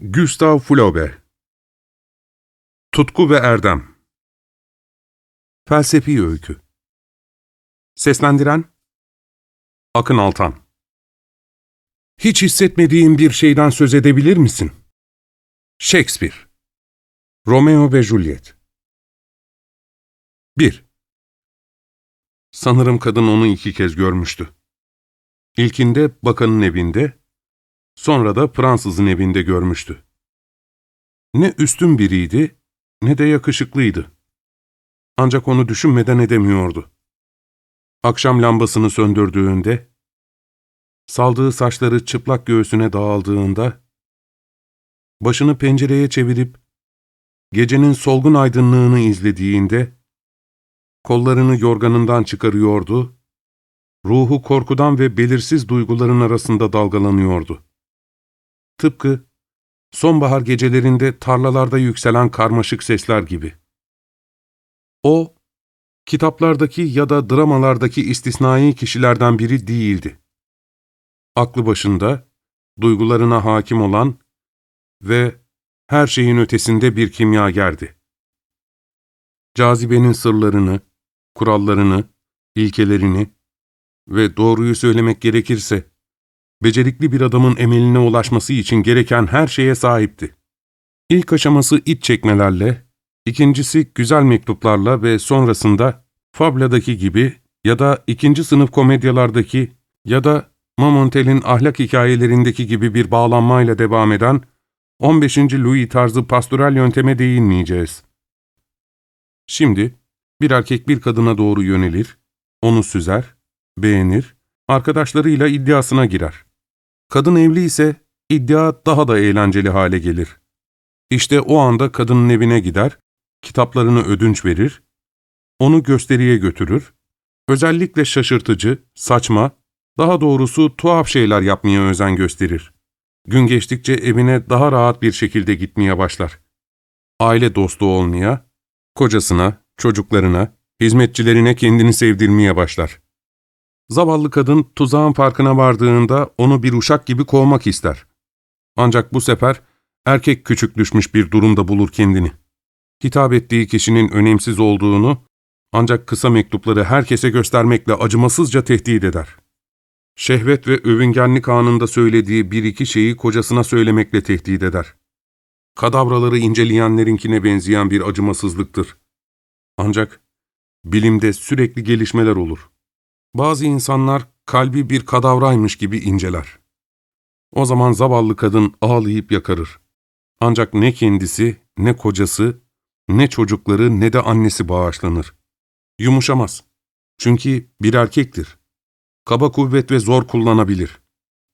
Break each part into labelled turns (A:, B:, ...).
A: Gustav Flaubert Tutku ve Erdem Felsefi Öykü Seslendiren Akın Altan Hiç hissetmediğin bir şeyden söz edebilir misin? Shakespeare Romeo ve Juliet 1. Sanırım kadın onu iki kez görmüştü. İlkinde bakanın evinde, Sonra da Fransızın evinde görmüştü. Ne üstün biriydi, ne de yakışıklıydı. Ancak onu düşünmeden edemiyordu. Akşam lambasını söndürdüğünde, saldığı saçları çıplak göğsüne dağıldığında, başını pencereye çevirip, gecenin solgun aydınlığını izlediğinde, kollarını yorganından çıkarıyordu, ruhu korkudan ve belirsiz duyguların arasında dalgalanıyordu. Tıpkı sonbahar gecelerinde tarlalarda yükselen karmaşık sesler gibi. O, kitaplardaki ya da dramalardaki istisnai kişilerden biri değildi. Aklı başında, duygularına hakim olan ve her şeyin ötesinde bir kimyagerdi. Cazibenin sırlarını, kurallarını, ilkelerini ve doğruyu söylemek gerekirse, becerikli bir adamın emeline ulaşması için gereken her şeye sahipti. İlk aşaması iç çekmelerle, ikincisi güzel mektuplarla ve sonrasında Fabla'daki gibi ya da ikinci sınıf komedyalardaki ya da Mamontel'in ahlak hikayelerindeki gibi bir bağlanmayla devam eden 15. Louis tarzı pastoral yönteme değinmeyeceğiz. Şimdi bir erkek bir kadına doğru yönelir, onu süzer, beğenir, arkadaşlarıyla iddiasına girer. Kadın evli ise iddia daha da eğlenceli hale gelir. İşte o anda kadının evine gider, kitaplarını ödünç verir, onu gösteriye götürür, özellikle şaşırtıcı, saçma, daha doğrusu tuhaf şeyler yapmaya özen gösterir. Gün geçtikçe evine daha rahat bir şekilde gitmeye başlar. Aile dostu olmaya, kocasına, çocuklarına, hizmetçilerine kendini sevdirmeye başlar. Zavallı kadın tuzağın farkına vardığında onu bir uşak gibi kovmak ister. Ancak bu sefer erkek küçük düşmüş bir durumda bulur kendini. Hitap ettiği kişinin önemsiz olduğunu ancak kısa mektupları herkese göstermekle acımasızca tehdit eder. Şehvet ve övüngenlik anında söylediği bir iki şeyi kocasına söylemekle tehdit eder. Kadavraları inceleyenlerinkine benzeyen bir acımasızlıktır. Ancak bilimde sürekli gelişmeler olur. Bazı insanlar kalbi bir kadavraymış gibi inceler. O zaman zavallı kadın ağlayıp yakarır. Ancak ne kendisi, ne kocası, ne çocukları ne de annesi bağışlanır. Yumuşamaz. Çünkü bir erkektir. Kaba kuvvet ve zor kullanabilir.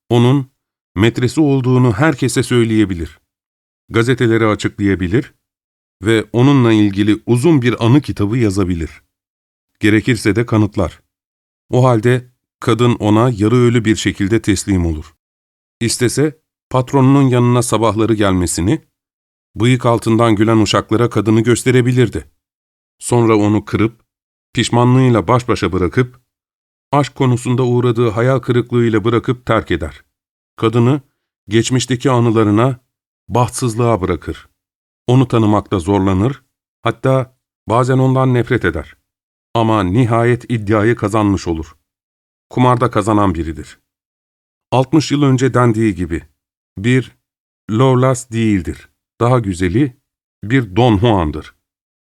A: Onun metresi olduğunu herkese söyleyebilir. Gazeteleri açıklayabilir ve onunla ilgili uzun bir anı kitabı yazabilir. Gerekirse de kanıtlar. O halde kadın ona yarı ölü bir şekilde teslim olur. İstese patronunun yanına sabahları gelmesini, bıyık altından gülen uşaklara kadını gösterebilirdi. Sonra onu kırıp, pişmanlığıyla baş başa bırakıp, aşk konusunda uğradığı hayal kırıklığıyla bırakıp terk eder. Kadını, geçmişteki anılarına, bahtsızlığa bırakır. Onu tanımakta zorlanır, hatta bazen ondan nefret eder. Ama nihayet iddiayı kazanmış olur. Kumarda kazanan biridir. 60 yıl önce dendiği gibi, bir Lorlas değildir. Daha güzeli bir Don Juan'dır.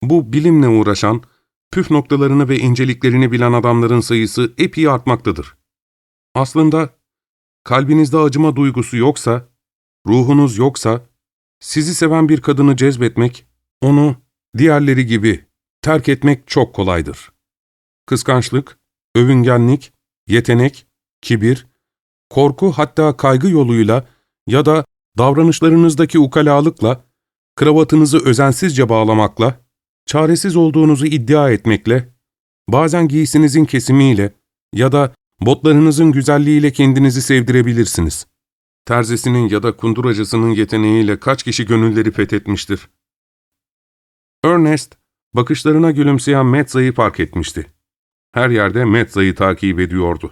A: Bu bilimle uğraşan, püf noktalarını ve inceliklerini bilen adamların sayısı epey artmaktadır. Aslında kalbinizde acıma duygusu yoksa, ruhunuz yoksa, sizi seven bir kadını cezbetmek, onu diğerleri gibi terk etmek çok kolaydır. Kıskançlık, övüngenlik, yetenek, kibir, korku hatta kaygı yoluyla ya da davranışlarınızdaki ukalalıkla, kravatınızı özensizce bağlamakla, çaresiz olduğunuzu iddia etmekle, bazen giysinizin kesimiyle ya da botlarınızın güzelliğiyle kendinizi sevdirebilirsiniz. Terzisinin ya da kunduracısının yeteneğiyle kaç kişi gönülleri fethetmiştir. Ernest, Bakışlarına gülümseyen Metza'yı fark etmişti. Her yerde Metza'yı takip ediyordu.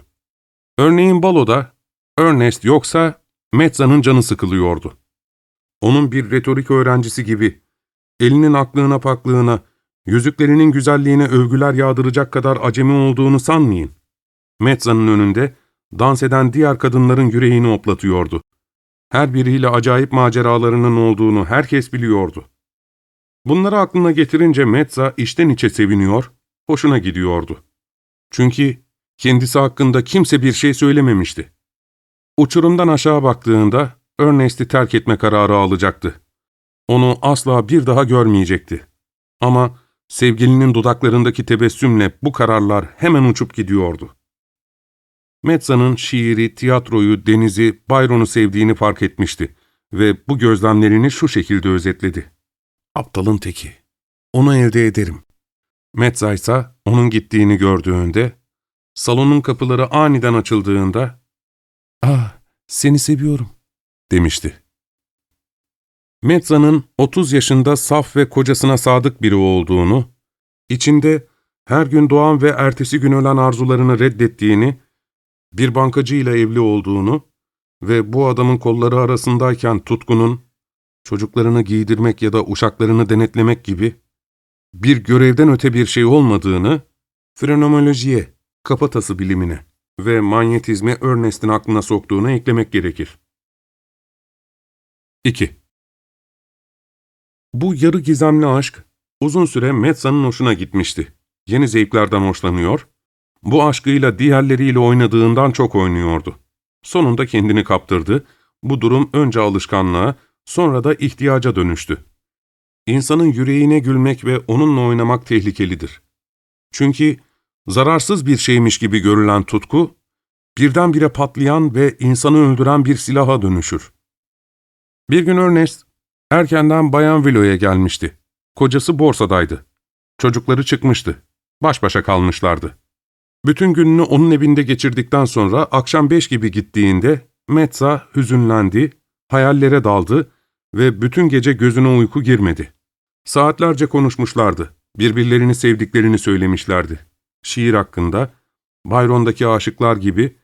A: Örneğin baloda Ernest yoksa Metza'nın canı sıkılıyordu. onun bir retorik öğrencisi gibi, elinin aklına paklığına, yüzüklerinin güzelliğine övgüler yağdıracak kadar acemi olduğunu sanmayın. Metza'nın önünde dans eden diğer kadınların yüreğini oplatıyordu. Her biriyle acayip maceralarının olduğunu herkes biliyordu. Bunları aklına getirince Metza içten içe seviniyor, hoşuna gidiyordu. Çünkü kendisi hakkında kimse bir şey söylememişti. Uçurumdan aşağı baktığında Ernest'i terk etme kararı alacaktı. Onu asla bir daha görmeyecekti. Ama sevgilinin dudaklarındaki tebessümle bu kararlar hemen uçup gidiyordu. Metza'nın şiiri, tiyatroyu, denizi, Byron'u sevdiğini fark etmişti ve bu gözlemlerini şu şekilde özetledi. Aptalın teki. Onu elde ederim. Metza ise onun gittiğini gördüğünde, salonun kapıları aniden açıldığında, ''Ah, seni seviyorum.'' demişti. Metza'nın 30 yaşında saf ve kocasına sadık biri olduğunu, içinde her gün doğan ve ertesi gün ölen arzularını reddettiğini, bir bankacıyla evli olduğunu ve bu adamın kolları arasındayken tutkunun, çocuklarını giydirmek ya da uşaklarını denetlemek gibi bir görevden öte bir şey olmadığını, frenomolojiye, kafatası bilimine ve manyetizme Ernest'in aklına soktuğunu eklemek gerekir. 2. Bu yarı gizemli aşk, uzun süre Metza'nın hoşuna gitmişti. Yeni zevklerden hoşlanıyor, bu aşkıyla diğerleriyle oynadığından çok oynuyordu. Sonunda kendini kaptırdı, bu durum önce alışkanlığa, sonra da ihtiyaca dönüştü. İnsanın yüreğine gülmek ve onunla oynamak tehlikelidir. Çünkü zararsız bir şeymiş gibi görülen tutku, birdenbire patlayan ve insanı öldüren bir silaha dönüşür. Bir gün Ernest, erkenden Bayan Villo'ya gelmişti. Kocası borsadaydı. Çocukları çıkmıştı. Baş başa kalmışlardı. Bütün gününü onun evinde geçirdikten sonra akşam beş gibi gittiğinde Metza hüzünlendi, hayallere daldı ve bütün gece gözüne uyku girmedi. Saatlerce konuşmuşlardı. Birbirlerini sevdiklerini söylemişlerdi. Şiir hakkında, Byron'daki aşıklar gibi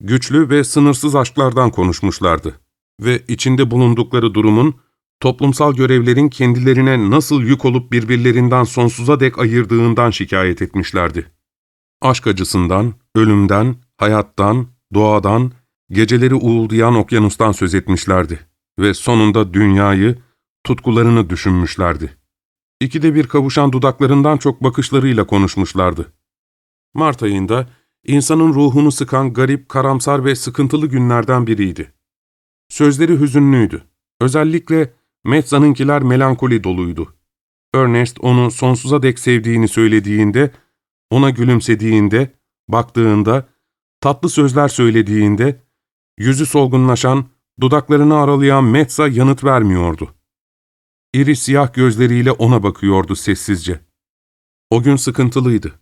A: güçlü ve sınırsız aşklardan konuşmuşlardı. Ve içinde bulundukları durumun, toplumsal görevlerin kendilerine nasıl yük olup birbirlerinden sonsuza dek ayırdığından şikayet etmişlerdi. Aşk acısından, ölümden, hayattan, doğadan, geceleri uğuldayan okyanustan söz etmişlerdi ve sonunda dünyayı, tutkularını düşünmüşlerdi. İkide bir kavuşan dudaklarından çok bakışlarıyla konuşmuşlardı. Mart ayında insanın ruhunu sıkan garip, karamsar ve sıkıntılı günlerden biriydi. Sözleri hüzünlüydü. Özellikle Metza'nınkiler melankoli doluydu. Ernest onu sonsuza dek sevdiğini söylediğinde, ona gülümsediğinde, baktığında, tatlı sözler söylediğinde, yüzü solgunlaşan, dudaklarını aralayan Metza yanıt vermiyordu. İri siyah gözleriyle ona bakıyordu sessizce. O gün sıkıntılıydı.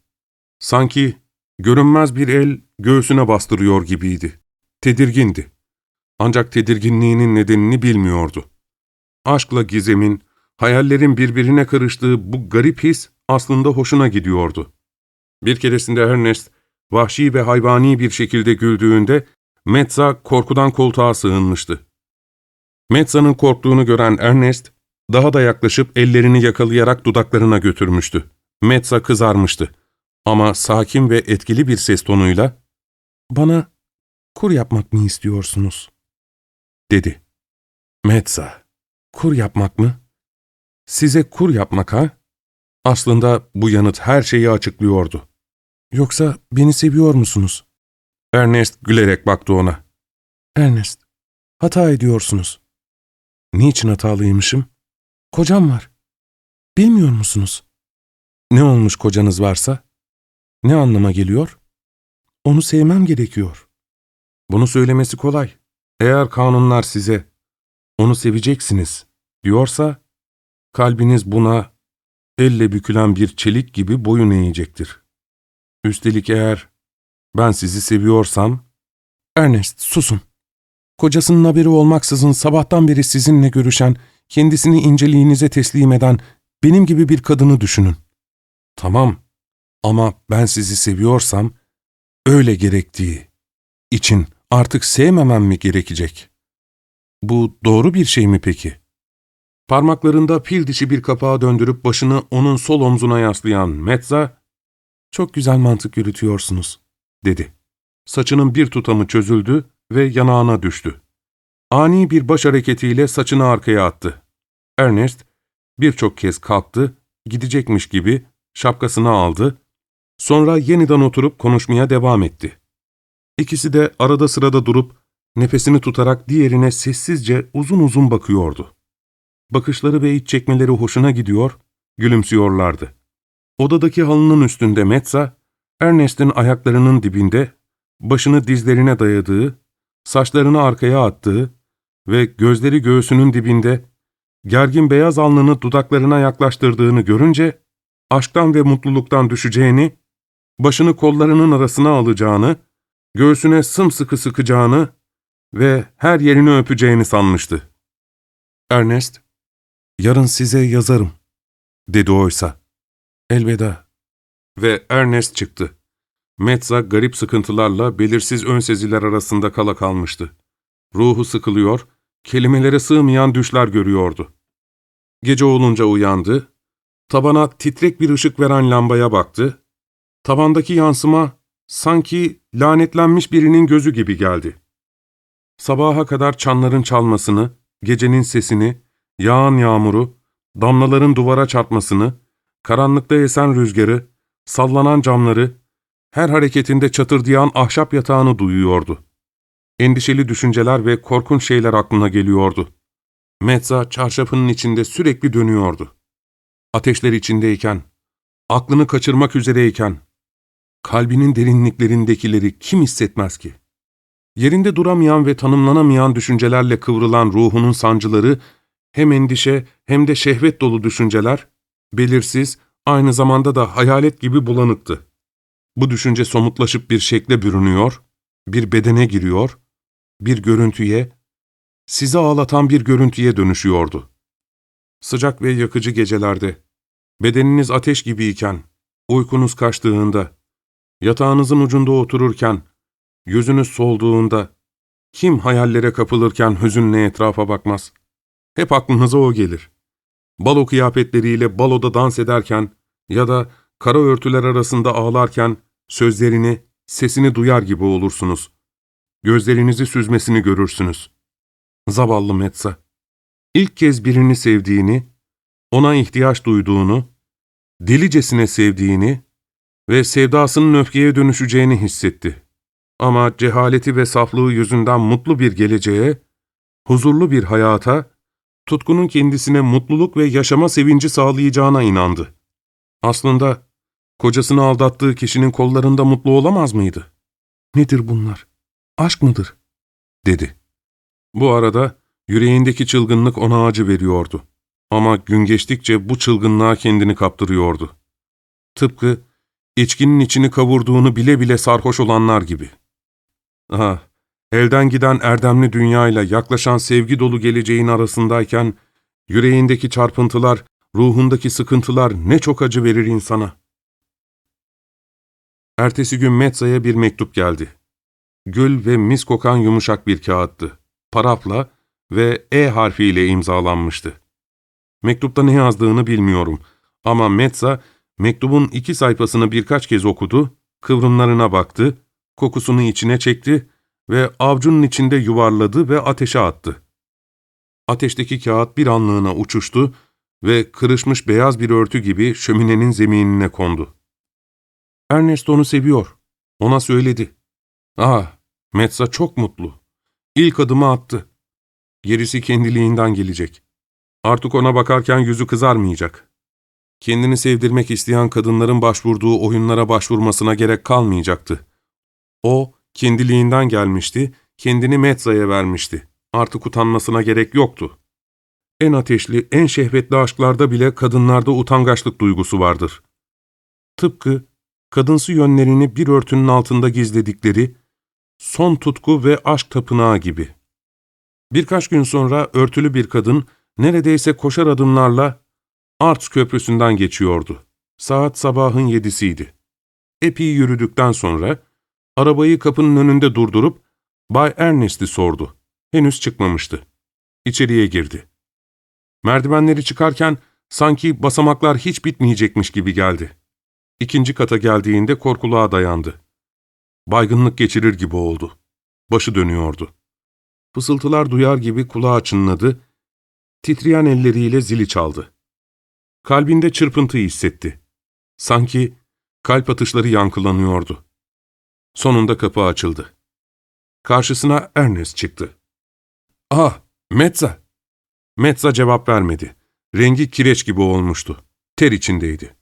A: Sanki görünmez bir el göğsüne bastırıyor gibiydi. Tedirgindi. Ancak tedirginliğinin nedenini bilmiyordu. Aşkla gizemin, hayallerin birbirine karıştığı bu garip his aslında hoşuna gidiyordu. Bir keresinde Ernest, vahşi ve hayvani bir şekilde güldüğünde, Metza korkudan koltuğa sığınmıştı. Metza'nın korktuğunu gören Ernest, daha da yaklaşıp ellerini yakalayarak dudaklarına götürmüştü. Metza kızarmıştı. Ama sakin ve etkili bir ses tonuyla, ''Bana kur yapmak mı istiyorsunuz?'' dedi. Metza, kur yapmak mı? Size kur yapmak ha? Aslında bu yanıt her şeyi açıklıyordu. Yoksa beni seviyor musunuz? Ernest gülerek baktı ona. Ernest, hata ediyorsunuz. Niçin hatalıymışım? Kocam var. Bilmiyor musunuz? Ne olmuş kocanız varsa? Ne anlama geliyor? Onu sevmem gerekiyor. Bunu söylemesi kolay. Eğer kanunlar size, onu seveceksiniz diyorsa, kalbiniz buna elle bükülen bir çelik gibi boyun eğecektir. Üstelik eğer ben sizi seviyorsam, Ernest susun. Kocasının haberi olmaksızın sabahtan beri sizinle görüşen, kendisini inceliğinize teslim eden benim gibi bir kadını düşünün. Tamam ama ben sizi seviyorsam, öyle gerektiği için artık sevmemem mi gerekecek? Bu doğru bir şey mi peki? Parmaklarında pil dişi bir kapağı döndürüp başını onun sol omzuna yaslayan Metza, ''Çok güzel mantık yürütüyorsunuz.'' Dedi. Saçının bir tutamı çözüldü ve yanağına düştü. Ani bir baş hareketiyle saçını arkaya attı. Ernest birçok kez kalktı, gidecekmiş gibi şapkasını aldı, sonra yeniden oturup konuşmaya devam etti. İkisi de arada sırada durup, nefesini tutarak diğerine sessizce uzun uzun bakıyordu. Bakışları ve iç çekmeleri hoşuna gidiyor, gülümsüyorlardı. Odadaki halının üstünde Metza, Ernest'in ayaklarının dibinde, başını dizlerine dayadığı, saçlarını arkaya attığı ve gözleri göğsünün dibinde, gergin beyaz alnını dudaklarına yaklaştırdığını görünce, aşktan ve mutluluktan düşeceğini, başını kollarının arasına alacağını, göğsüne sımsıkı sıkacağını ve her yerini öpeceğini sanmıştı. Ernest, ''Yarın size yazarım.'' dedi oysa. ''Elveda.'' Ve Ernest çıktı. Metza garip sıkıntılarla belirsiz ön seziler arasında kala kalmıştı. Ruhu sıkılıyor, kelimelere sığmayan düşler görüyordu. Gece olunca uyandı, tabana titrek bir ışık veren lambaya baktı. Tabandaki yansıma sanki lanetlenmiş birinin gözü gibi geldi. Sabaha kadar çanların çalmasını, gecenin sesini, yağan yağmuru, damlaların duvara çarpmasını, karanlıkta esen rüzgarı, sallanan camları, her hareketinde çatırdayan ahşap yatağını duyuyordu. Endişeli düşünceler ve korkunç şeyler aklına geliyordu. Metza çarşafının içinde sürekli dönüyordu. Ateşler içindeyken, aklını kaçırmak üzereyken, kalbinin derinliklerindekileri kim hissetmez ki? Yerinde duramayan ve tanımlanamayan düşüncelerle kıvrılan ruhunun sancıları, hem endişe hem de şehvet dolu düşünceler, belirsiz, aynı zamanda da hayalet gibi bulanıktı. Bu düşünce somutlaşıp bir şekle bürünüyor, bir bedene giriyor, bir görüntüye, sizi ağlatan bir görüntüye dönüşüyordu. Sıcak ve yakıcı gecelerde, bedeniniz ateş gibiyken, uykunuz kaçtığında, yatağınızın ucunda otururken, yüzünüz solduğunda, kim hayallere kapılırken hüzünle etrafa bakmaz? Hep aklınıza o gelir. Balo kıyafetleriyle baloda dans ederken ya da kara örtüler arasında ağlarken sözlerini, sesini duyar gibi olursunuz. Gözlerinizi süzmesini görürsünüz. Zavallı Metsa. İlk kez birini sevdiğini, ona ihtiyaç duyduğunu, delicesine sevdiğini ve sevdasının öfkeye dönüşeceğini hissetti. Ama cehaleti ve saflığı yüzünden mutlu bir geleceğe, huzurlu bir hayata, tutkunun kendisine mutluluk ve yaşama sevinci sağlayacağına inandı. Aslında kocasını aldattığı kişinin kollarında mutlu olamaz mıydı? Nedir bunlar? Aşk mıdır? dedi. Bu arada yüreğindeki çılgınlık ona acı veriyordu. Ama gün geçtikçe bu çılgınlığa kendini kaptırıyordu. Tıpkı içkinin içini kavurduğunu bile bile sarhoş olanlar gibi. Ah, elden giden erdemli dünyayla yaklaşan sevgi dolu geleceğin arasındayken, yüreğindeki çarpıntılar, ruhundaki sıkıntılar ne çok acı verir insana. Ertesi gün Metza'ya bir mektup geldi. Gül ve mis kokan yumuşak bir kağıttı. Parafla ve E harfiyle imzalanmıştı. Mektupta ne yazdığını bilmiyorum ama Metza, mektubun iki sayfasını birkaç kez okudu, kıvrımlarına baktı, kokusunu içine çekti ve avcunun içinde yuvarladı ve ateşe attı. Ateşteki kağıt bir anlığına uçuştu ve kırışmış beyaz bir örtü gibi şöminenin zeminine kondu. Ernest onu seviyor. Ona söyledi. Ah, Metza çok mutlu. İlk adımı attı. Gerisi kendiliğinden gelecek. Artık ona bakarken yüzü kızarmayacak. Kendini sevdirmek isteyen kadınların başvurduğu oyunlara başvurmasına gerek kalmayacaktı. O, kendiliğinden gelmişti, kendini Metza'ya vermişti. Artık utanmasına gerek yoktu. En ateşli, en şehvetli aşklarda bile kadınlarda utangaçlık duygusu vardır. Tıpkı kadınsı yönlerini bir örtünün altında gizledikleri, son tutku ve aşk tapınağı gibi. Birkaç gün sonra örtülü bir kadın neredeyse koşar adımlarla Arts Köprüsü'nden geçiyordu. Saat sabahın yedisiydi. Epey yürüdükten sonra arabayı kapının önünde durdurup Bay Ernest'i sordu. Henüz çıkmamıştı. İçeriye girdi. Merdivenleri çıkarken sanki basamaklar hiç bitmeyecekmiş gibi geldi. İkinci kata geldiğinde korkuluğa dayandı. Baygınlık geçirir gibi oldu. Başı dönüyordu. Fısıltılar duyar gibi kulağı çınladı, titreyen elleriyle zili çaldı. Kalbinde çırpıntı hissetti. Sanki kalp atışları yankılanıyordu. Sonunda kapı açıldı. Karşısına Ernest çıktı. ''Ah, Metza!'' Metza cevap vermedi. Rengi kireç gibi olmuştu. Ter içindeydi.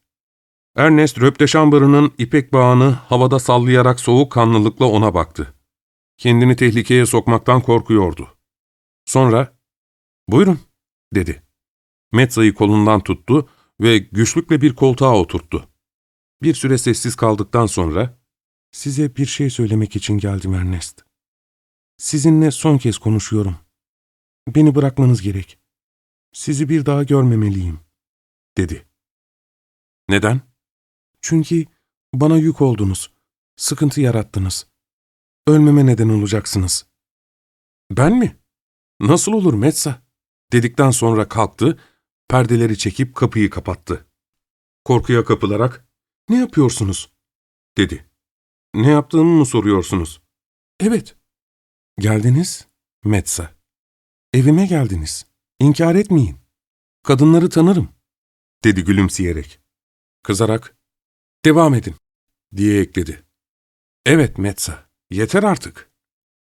A: Ernest röpteşambırının ipek bağını havada sallayarak soğuk kanlılıkla ona baktı. Kendini tehlikeye sokmaktan korkuyordu. Sonra, ''Buyurun.'' dedi. Metza'yı kolundan tuttu ve güçlükle bir koltuğa oturttu. Bir süre sessiz kaldıktan sonra, ''Size bir şey söylemek için geldim Ernest. Sizinle son kez konuşuyorum. Beni bırakmanız gerek. Sizi bir daha görmemeliyim.'' dedi. ''Neden?'' Çünkü bana yük oldunuz, sıkıntı yarattınız. Ölmeme neden olacaksınız. Ben mi? Nasıl olur Metsa? Dedikten sonra kalktı, perdeleri çekip kapıyı kapattı. Korkuya kapılarak, ne yapıyorsunuz? dedi. Ne yaptığımı mı soruyorsunuz? Evet. Geldiniz, Metsa. Evime geldiniz. İnkar etmeyin. Kadınları tanırım, dedi gülümseyerek. Kızarak, devam edin, diye ekledi. Evet Metsa, yeter artık.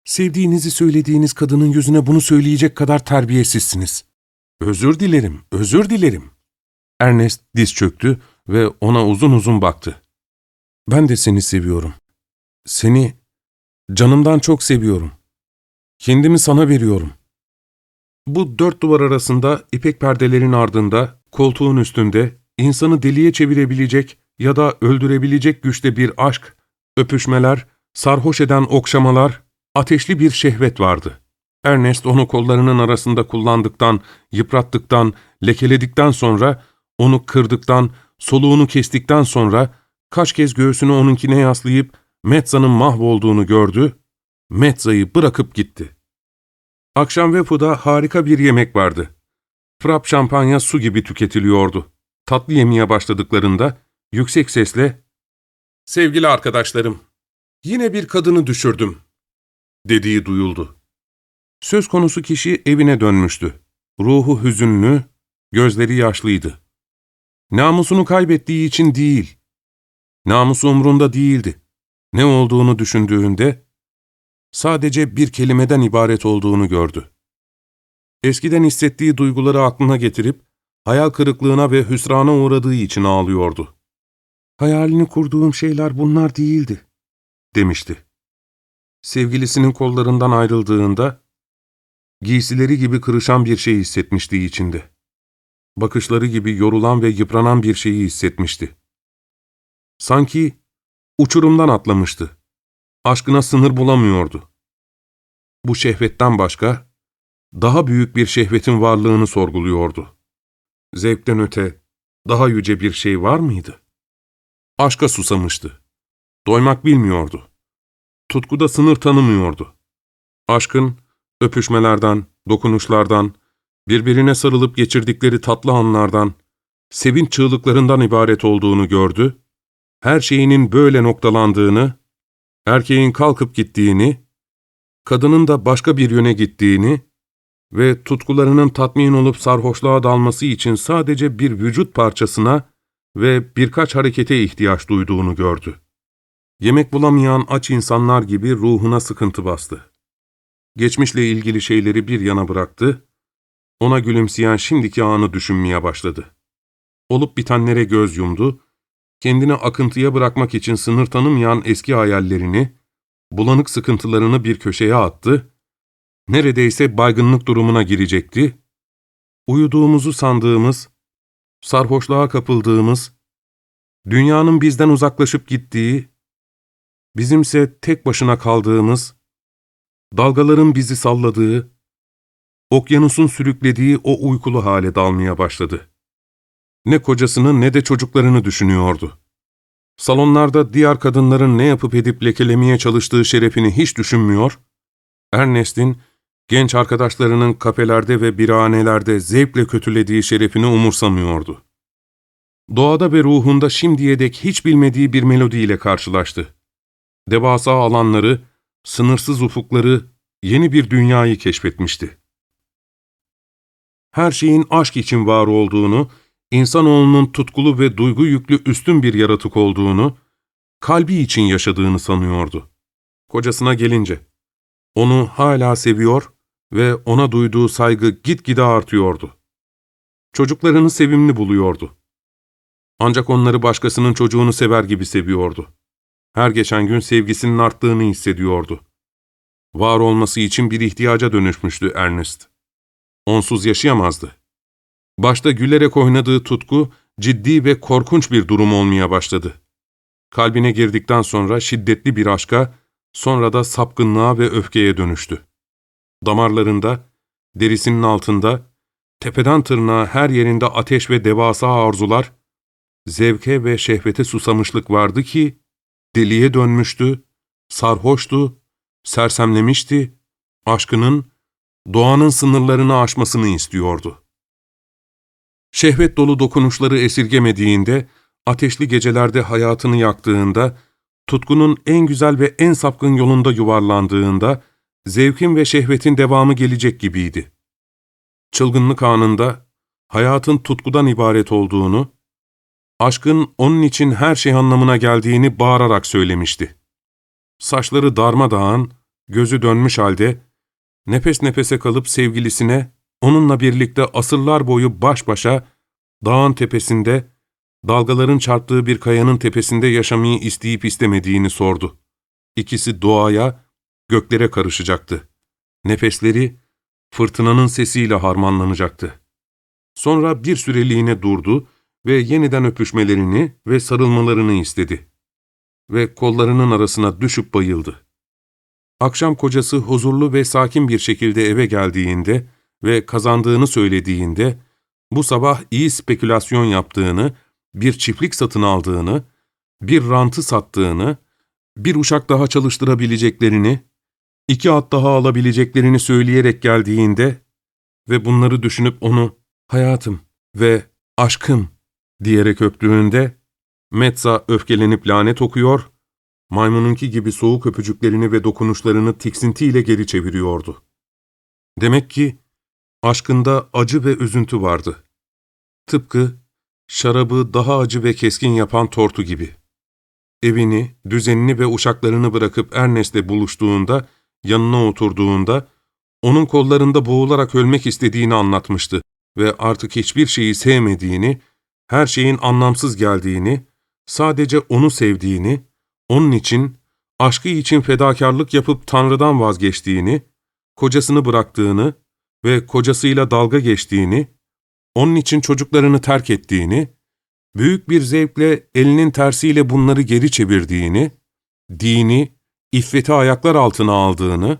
A: Sevdiğinizi söylediğiniz kadının yüzüne bunu söyleyecek kadar terbiyesizsiniz. Özür dilerim, özür dilerim. Ernest diz çöktü ve ona uzun uzun baktı. Ben de seni seviyorum. Seni canımdan çok seviyorum. Kendimi sana veriyorum. Bu dört duvar arasında, ipek perdelerin ardında, koltuğun üstünde, insanı deliye çevirebilecek ya da öldürebilecek güçte bir aşk, öpüşmeler, sarhoş eden okşamalar, ateşli bir şehvet vardı. Ernest onu kollarının arasında kullandıktan, yıprattıktan, lekeledikten sonra, onu kırdıktan, soluğunu kestikten sonra, kaç kez göğsünü onunkine yaslayıp Metza'nın mahvolduğunu gördü, Metza'yı bırakıp gitti. Akşam Vefu'da harika bir yemek vardı. Frap şampanya su gibi tüketiliyordu. Tatlı yemeye başladıklarında yüksek sesle ''Sevgili arkadaşlarım, yine bir kadını düşürdüm.'' dediği duyuldu. Söz konusu kişi evine dönmüştü. Ruhu hüzünlü, gözleri yaşlıydı. Namusunu kaybettiği için değil, namusu umrunda değildi. Ne olduğunu düşündüğünde, sadece bir kelimeden ibaret olduğunu gördü. Eskiden hissettiği duyguları aklına getirip, hayal kırıklığına ve hüsrana uğradığı için ağlıyordu. Hayalini kurduğum şeyler bunlar değildi, demişti. Sevgilisinin kollarından ayrıldığında, giysileri gibi kırışan bir şey hissetmişti içinde. Bakışları gibi yorulan ve yıpranan bir şeyi hissetmişti. Sanki uçurumdan atlamıştı. Aşkına sınır bulamıyordu. Bu şehvetten başka, daha büyük bir şehvetin varlığını sorguluyordu. Zevkten öte, daha yüce bir şey var mıydı? Aşka susamıştı. Doymak bilmiyordu. Tutkuda sınır tanımıyordu. Aşkın, öpüşmelerden, dokunuşlardan, birbirine sarılıp geçirdikleri tatlı anlardan, sevinç çığlıklarından ibaret olduğunu gördü, her şeyinin böyle noktalandığını, erkeğin kalkıp gittiğini, kadının da başka bir yöne gittiğini ve tutkularının tatmin olup sarhoşluğa dalması için sadece bir vücut parçasına ve birkaç harekete ihtiyaç duyduğunu gördü. Yemek bulamayan aç insanlar gibi ruhuna sıkıntı bastı. Geçmişle ilgili şeyleri bir yana bıraktı, ona gülümseyen şimdiki anı düşünmeye başladı. Olup bitenlere göz yumdu, kendini akıntıya bırakmak için sınır tanımayan eski hayallerini, bulanık sıkıntılarını bir köşeye attı, neredeyse baygınlık durumuna girecekti, uyuduğumuzu sandığımız, sarhoşluğa kapıldığımız, dünyanın bizden uzaklaşıp gittiği, bizimse tek başına kaldığımız, dalgaların bizi salladığı, okyanusun sürüklediği o uykulu hale dalmaya başladı. Ne kocasını ne de çocuklarını düşünüyordu. Salonlarda diğer kadınların ne yapıp edip lekelemeye çalıştığı şerefini hiç düşünmüyor, Ernest'in Genç arkadaşlarının kafelerde ve birahanelerde zevkle kötülediği şerefini umursamıyordu. Doğada ve ruhunda şimdiye dek hiç bilmediği bir melodiyle karşılaştı. Devasa alanları, sınırsız ufukları, yeni bir dünyayı keşfetmişti. Her şeyin aşk için var olduğunu, insanoğlunun tutkulu ve duygu yüklü üstün bir yaratık olduğunu, kalbi için yaşadığını sanıyordu. Kocasına gelince, onu hala seviyor ve ona duyduğu saygı gitgide artıyordu. Çocuklarını sevimli buluyordu. Ancak onları başkasının çocuğunu sever gibi seviyordu. Her geçen gün sevgisinin arttığını hissediyordu. Var olması için bir ihtiyaca dönüşmüştü Ernest. Onsuz yaşayamazdı. Başta gülerek oynadığı tutku, ciddi ve korkunç bir durum olmaya başladı. Kalbine girdikten sonra şiddetli bir aşka, sonra da sapkınlığa ve öfkeye dönüştü. Damarlarında, derisinin altında, tepeden tırnağa her yerinde ateş ve devasa arzular, zevke ve şehvete susamışlık vardı ki, deliye dönmüştü, sarhoştu, sersemlemişti, aşkının, doğanın sınırlarını aşmasını istiyordu. Şehvet dolu dokunuşları esirgemediğinde, ateşli gecelerde hayatını yaktığında, tutkunun en güzel ve en sapkın yolunda yuvarlandığında, zevkin ve şehvetin devamı gelecek gibiydi. Çılgınlık anında, hayatın tutkudan ibaret olduğunu, aşkın onun için her şey anlamına geldiğini bağırarak söylemişti. Saçları darmadağın, gözü dönmüş halde, nefes nefese kalıp sevgilisine, onunla birlikte asırlar boyu baş başa, dağın tepesinde, dalgaların çarptığı bir kayanın tepesinde yaşamayı isteyip istemediğini sordu. İkisi doğaya, göklere karışacaktı. Nefesleri, fırtınanın sesiyle harmanlanacaktı. Sonra bir süreliğine durdu ve yeniden öpüşmelerini ve sarılmalarını istedi. Ve kollarının arasına düşüp bayıldı. Akşam kocası huzurlu ve sakin bir şekilde eve geldiğinde ve kazandığını söylediğinde, bu sabah iyi spekülasyon yaptığını, bir çiftlik satın aldığını, bir rantı sattığını, bir uşak daha çalıştırabileceklerini, iki at daha alabileceklerini söyleyerek geldiğinde ve bunları düşünüp onu hayatım ve aşkım diyerek öptüğünde, Metza öfkelenip lanet okuyor, maymununki gibi soğuk öpücüklerini ve dokunuşlarını tiksintiyle geri çeviriyordu. Demek ki aşkında acı ve üzüntü vardı. Tıpkı şarabı daha acı ve keskin yapan tortu gibi. Evini, düzenini ve uşaklarını bırakıp Ernest'le buluştuğunda, yanına oturduğunda, onun kollarında boğularak ölmek istediğini anlatmıştı ve artık hiçbir şeyi sevmediğini, her şeyin anlamsız geldiğini, sadece onu sevdiğini, onun için, aşkı için fedakarlık yapıp Tanrı'dan vazgeçtiğini, kocasını bıraktığını ve kocasıyla dalga geçtiğini, onun için çocuklarını terk ettiğini, büyük bir zevkle elinin tersiyle bunları geri çevirdiğini, dini, iffeti ayaklar altına aldığını,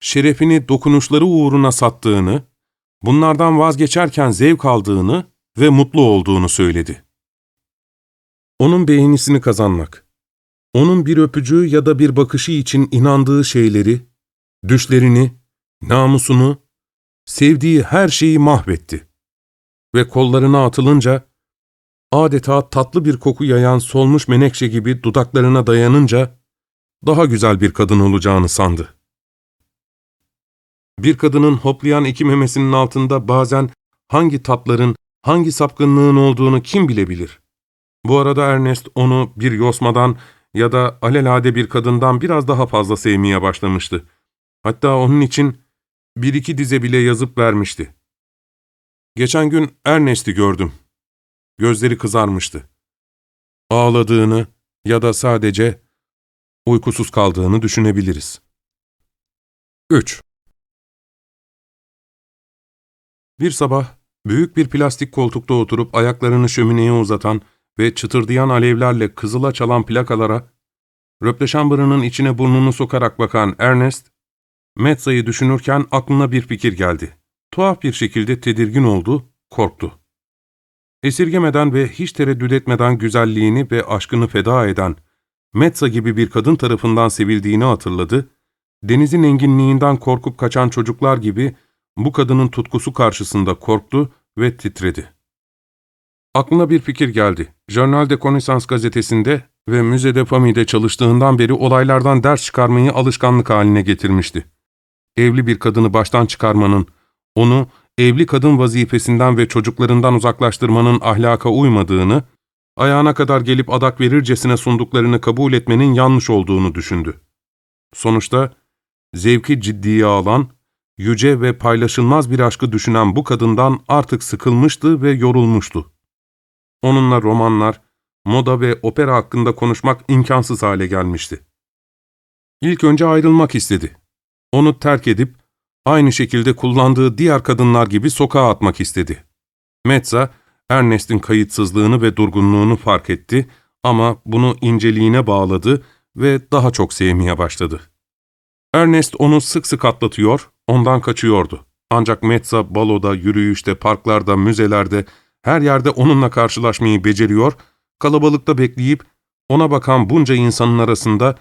A: şerefini dokunuşları uğruna sattığını, bunlardan vazgeçerken zevk aldığını ve mutlu olduğunu söyledi. Onun beğenisini kazanmak, onun bir öpücüğü ya da bir bakışı için inandığı şeyleri, düşlerini, namusunu, sevdiği her şeyi mahvetti. Ve kollarına atılınca, adeta tatlı bir koku yayan solmuş menekşe gibi dudaklarına dayanınca, daha güzel bir kadın olacağını sandı. Bir kadının hoplayan iki memesinin altında bazen hangi tatların, hangi sapkınlığın olduğunu kim bilebilir? Bu arada Ernest onu bir yosmadan ya da alelade bir kadından biraz daha fazla sevmeye başlamıştı. Hatta onun için bir iki dize bile yazıp vermişti. Geçen gün Ernest'i gördüm. Gözleri kızarmıştı. Ağladığını ya da sadece uykusuz kaldığını düşünebiliriz. 3. Bir sabah, büyük bir plastik koltukta oturup ayaklarını şömineye uzatan ve çıtırdayan alevlerle kızıla çalan plakalara, röpleşambırının içine burnunu sokarak bakan Ernest, Metza'yı düşünürken aklına bir fikir geldi. Tuhaf bir şekilde tedirgin oldu, korktu. Esirgemeden ve hiç tereddüt etmeden güzelliğini ve aşkını feda eden Metza gibi bir kadın tarafından sevildiğini hatırladı, denizin enginliğinden korkup kaçan çocuklar gibi bu kadının tutkusu karşısında korktu ve titredi. Aklına bir fikir geldi. Journal de Connaissance gazetesinde ve Müzede Fami'de çalıştığından beri olaylardan ders çıkarmayı alışkanlık haline getirmişti. Evli bir kadını baştan çıkarmanın, onu evli kadın vazifesinden ve çocuklarından uzaklaştırmanın ahlaka uymadığını, ayağına kadar gelip adak verircesine sunduklarını kabul etmenin yanlış olduğunu düşündü. Sonuçta zevki ciddiye alan, yüce ve paylaşılmaz bir aşkı düşünen bu kadından artık sıkılmıştı ve yorulmuştu. Onunla romanlar, moda ve opera hakkında konuşmak imkansız hale gelmişti. İlk önce ayrılmak istedi. Onu terk edip, aynı şekilde kullandığı diğer kadınlar gibi sokağa atmak istedi. Metza, Ernest'in kayıtsızlığını ve durgunluğunu fark etti ama bunu inceliğine bağladı ve daha çok sevmeye başladı. Ernest onu sık sık atlatıyor, ondan kaçıyordu. Ancak Metza baloda, yürüyüşte, parklarda, müzelerde, her yerde onunla karşılaşmayı beceriyor, kalabalıkta bekleyip ona bakan bunca insanın arasında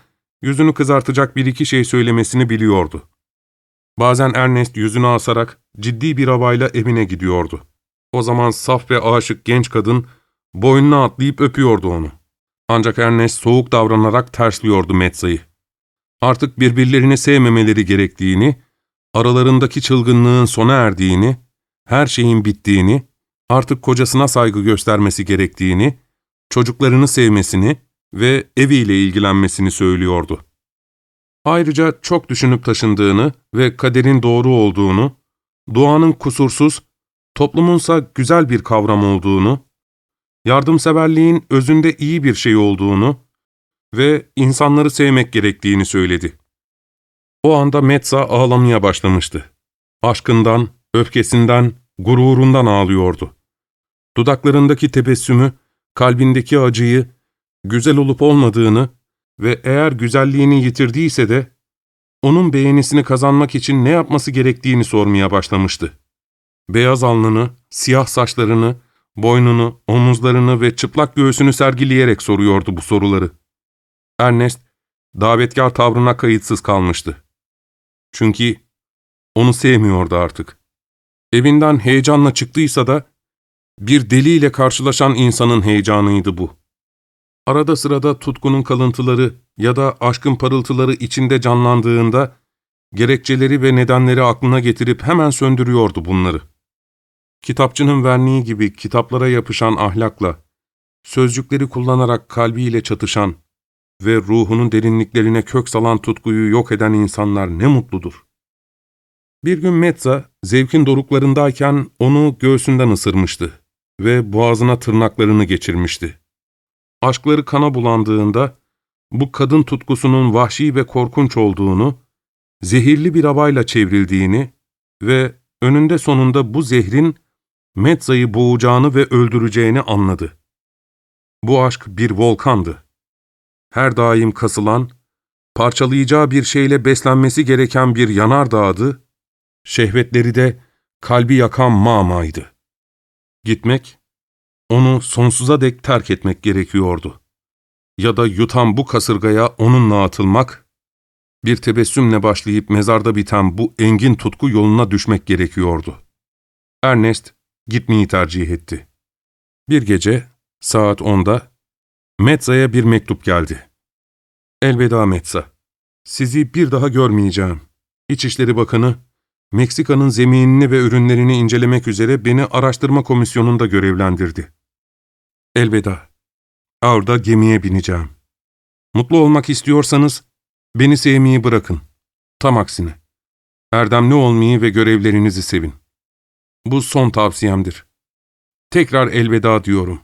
A: yüzünü kızartacak bir iki şey söylemesini biliyordu. Bazen Ernest yüzünü asarak ciddi bir havayla evine gidiyordu. O zaman saf ve aşık genç kadın boynuna atlayıp öpüyordu onu. Ancak Ernest soğuk davranarak tersliyordu Metza'yı. Artık birbirlerini sevmemeleri gerektiğini, aralarındaki çılgınlığın sona erdiğini, her şeyin bittiğini, artık kocasına saygı göstermesi gerektiğini, çocuklarını sevmesini ve eviyle ilgilenmesini söylüyordu. Ayrıca çok düşünüp taşındığını ve kaderin doğru olduğunu, doğanın kusursuz, toplumunsa güzel bir kavram olduğunu, yardımseverliğin özünde iyi bir şey olduğunu ve insanları sevmek gerektiğini söyledi. O anda Metza ağlamaya başlamıştı. Aşkından, öfkesinden, gururundan ağlıyordu. Dudaklarındaki tebessümü, kalbindeki acıyı, güzel olup olmadığını ve eğer güzelliğini yitirdiyse de, onun beğenisini kazanmak için ne yapması gerektiğini sormaya başlamıştı. Beyaz alnını, siyah saçlarını, boynunu, omuzlarını ve çıplak göğsünü sergileyerek soruyordu bu soruları. Ernest, davetkar tavrına kayıtsız kalmıştı. Çünkü onu sevmiyordu artık. Evinden heyecanla çıktıysa da, bir deliyle karşılaşan insanın heyecanıydı bu. Arada sırada tutkunun kalıntıları ya da aşkın parıltıları içinde canlandığında, gerekçeleri ve nedenleri aklına getirip hemen söndürüyordu bunları. Kitapçının verniği gibi kitaplara yapışan ahlakla, sözcükleri kullanarak kalbiyle çatışan ve ruhunun derinliklerine kök salan tutkuyu yok eden insanlar ne mutludur. Bir gün Metza, zevkin doruklarındayken onu göğsünden ısırmıştı ve boğazına tırnaklarını geçirmişti. Aşkları kana bulandığında, bu kadın tutkusunun vahşi ve korkunç olduğunu, zehirli bir havayla çevrildiğini ve önünde sonunda bu zehrin Metza'yı boğacağını ve öldüreceğini anladı. Bu aşk bir volkandı. Her daim kasılan, parçalayacağı bir şeyle beslenmesi gereken bir yanardağdı, şehvetleri de kalbi yakan mağmaydı. Gitmek, onu sonsuza dek terk etmek gerekiyordu. Ya da yutan bu kasırgaya onunla atılmak, bir tebessümle başlayıp mezarda biten bu engin tutku yoluna düşmek gerekiyordu. Ernest, gitmeyi tercih etti. Bir gece, saat onda, Metza'ya bir mektup geldi. Elveda Metza. Sizi bir daha görmeyeceğim. İçişleri Bakanı, Meksika'nın zeminini ve ürünlerini incelemek üzere beni araştırma komisyonunda görevlendirdi. Elveda. Orada gemiye bineceğim. Mutlu olmak istiyorsanız beni sevmeyi bırakın. Tam aksine. Erdemli olmayı ve görevlerinizi sevin. Bu son tavsiyemdir. Tekrar elveda diyorum.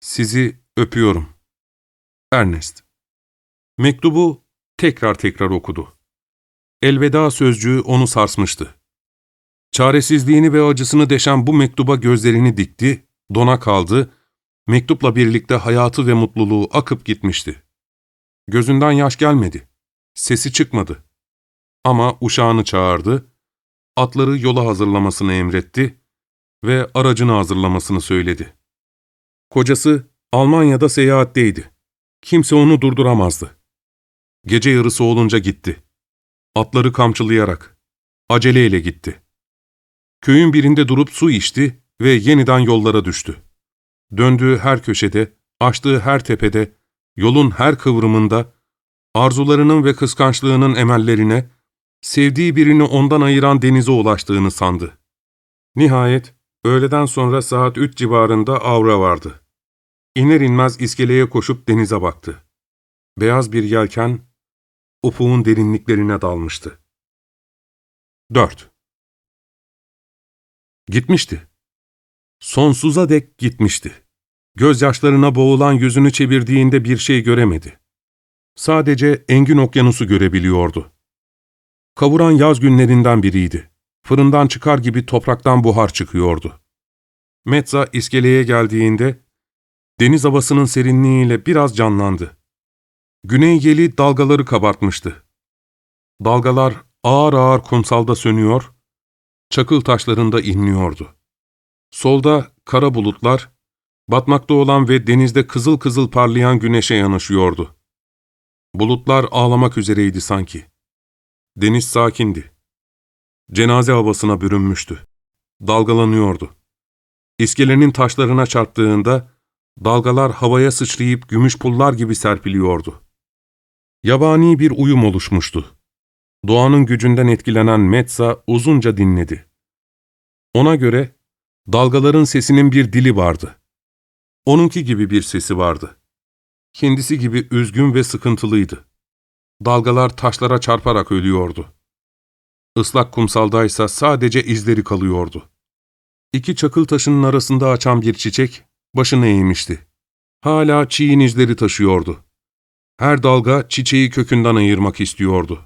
A: Sizi öpüyorum. Ernest. Mektubu tekrar tekrar okudu. Elveda sözcüğü onu sarsmıştı. Çaresizliğini ve acısını deşen bu mektuba gözlerini dikti, dona kaldı, mektupla birlikte hayatı ve mutluluğu akıp gitmişti. Gözünden yaş gelmedi, sesi çıkmadı. Ama uşağını çağırdı, atları yola hazırlamasını emretti ve aracını hazırlamasını söyledi. Kocası Almanya'da seyahatteydi. Kimse onu durduramazdı. Gece yarısı olunca gitti. Atları kamçılayarak. Aceleyle gitti. Köyün birinde durup su içti ve yeniden yollara düştü. Döndüğü her köşede, açtığı her tepede, yolun her kıvrımında, arzularının ve kıskançlığının emellerine, sevdiği birini ondan ayıran denize ulaştığını sandı. Nihayet, öğleden sonra saat üç civarında avra vardı. İner inmez iskeleye koşup denize baktı. Beyaz bir yelken, ufuğun derinliklerine dalmıştı. 4. Gitmişti. Sonsuza dek gitmişti. Gözyaşlarına boğulan yüzünü çevirdiğinde bir şey göremedi. Sadece engin okyanusu görebiliyordu. Kavuran yaz günlerinden biriydi. Fırından çıkar gibi topraktan buhar çıkıyordu. Metza iskeleye geldiğinde deniz havasının serinliğiyle biraz canlandı. Güney yeli dalgaları kabartmıştı. Dalgalar ağır ağır kumsalda sönüyor, çakıl taşlarında inliyordu. Solda kara bulutlar, batmakta olan ve denizde kızıl kızıl parlayan güneşe yanaşıyordu. Bulutlar ağlamak üzereydi sanki. Deniz sakindi. Cenaze havasına bürünmüştü. Dalgalanıyordu. İskelenin taşlarına çarptığında dalgalar havaya sıçrayıp gümüş pullar gibi serpiliyordu. Yabani bir uyum oluşmuştu. Doğanın gücünden etkilenen Metsa uzunca dinledi. Ona göre dalgaların sesinin bir dili vardı. Onunki gibi bir sesi vardı. Kendisi gibi üzgün ve sıkıntılıydı. Dalgalar taşlara çarparak ölüyordu. Islak kumsaldaysa sadece izleri kalıyordu. İki çakıl taşının arasında açan bir çiçek başını eğmişti. Hala çiğin izleri taşıyordu. Her dalga çiçeği kökünden ayırmak istiyordu.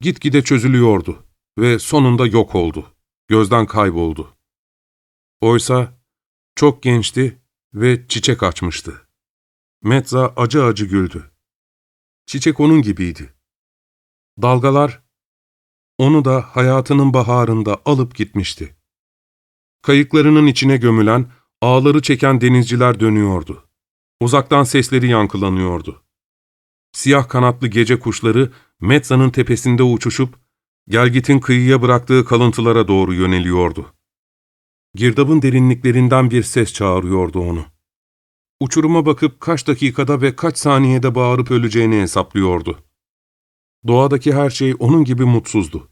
A: Gitgide çözülüyordu ve sonunda yok oldu. Gözden kayboldu. Oysa çok gençti ve çiçek açmıştı. Metza acı acı güldü. Çiçek onun gibiydi. Dalgalar onu da hayatının baharında alıp gitmişti. Kayıklarının içine gömülen, ağları çeken denizciler dönüyordu. Uzaktan sesleri yankılanıyordu. Siyah kanatlı gece kuşları Metza'nın tepesinde uçuşup, gelgitin kıyıya bıraktığı kalıntılara doğru yöneliyordu. Girdabın derinliklerinden bir ses çağırıyordu onu. Uçuruma bakıp kaç dakikada ve kaç saniyede bağırıp öleceğini hesaplıyordu. Doğadaki her şey onun gibi mutsuzdu.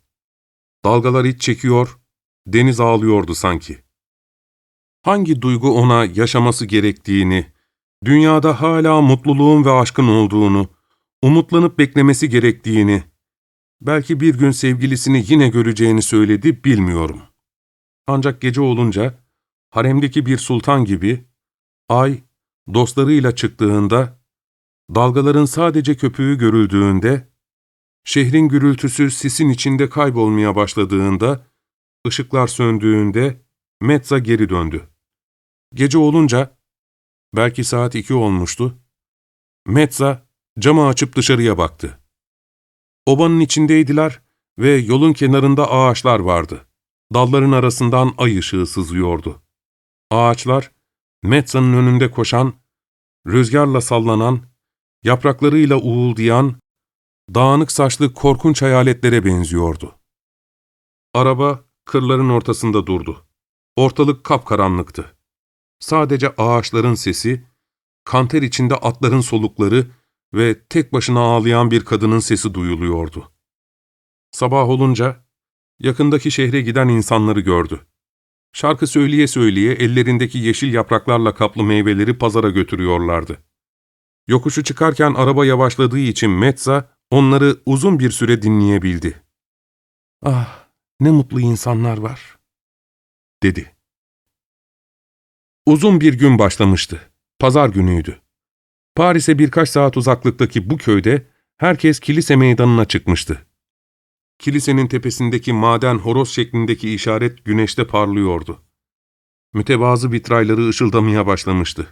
A: Dalgalar iç çekiyor, deniz ağlıyordu sanki. Hangi duygu ona yaşaması gerektiğini, dünyada hala mutluluğun ve aşkın olduğunu, umutlanıp beklemesi gerektiğini, belki bir gün sevgilisini yine göreceğini söyledi bilmiyorum. Ancak gece olunca, haremdeki bir sultan gibi, ay, dostlarıyla çıktığında, dalgaların sadece köpüğü görüldüğünde, şehrin gürültüsü sisin içinde kaybolmaya başladığında, ışıklar söndüğünde, Metza geri döndü. Gece olunca, belki saat iki olmuştu, Metza camı açıp dışarıya baktı. Obanın içindeydiler ve yolun kenarında ağaçlar vardı. Dalların arasından ay ışığı sızıyordu. Ağaçlar, Metza'nın önünde koşan, rüzgarla sallanan, yapraklarıyla uğuldayan, dağınık saçlı korkunç hayaletlere benziyordu. Araba kırların ortasında durdu. Ortalık kapkaranlıktı. Sadece ağaçların sesi, kanter içinde atların solukları ve tek başına ağlayan bir kadının sesi duyuluyordu. Sabah olunca yakındaki şehre giden insanları gördü. Şarkı söyleye söyleye ellerindeki yeşil yapraklarla kaplı meyveleri pazara götürüyorlardı. Yokuşu çıkarken araba yavaşladığı için Metza onları uzun bir süre dinleyebildi. ''Ah, ne mutlu insanlar var.'' dedi. Uzun bir gün başlamıştı. Pazar günüydü. Paris'e birkaç saat uzaklıktaki bu köyde herkes kilise meydanına çıkmıştı. Kilisenin tepesindeki maden horoz şeklindeki işaret güneşte parlıyordu. Mütevazı vitrayları ışıldamaya başlamıştı.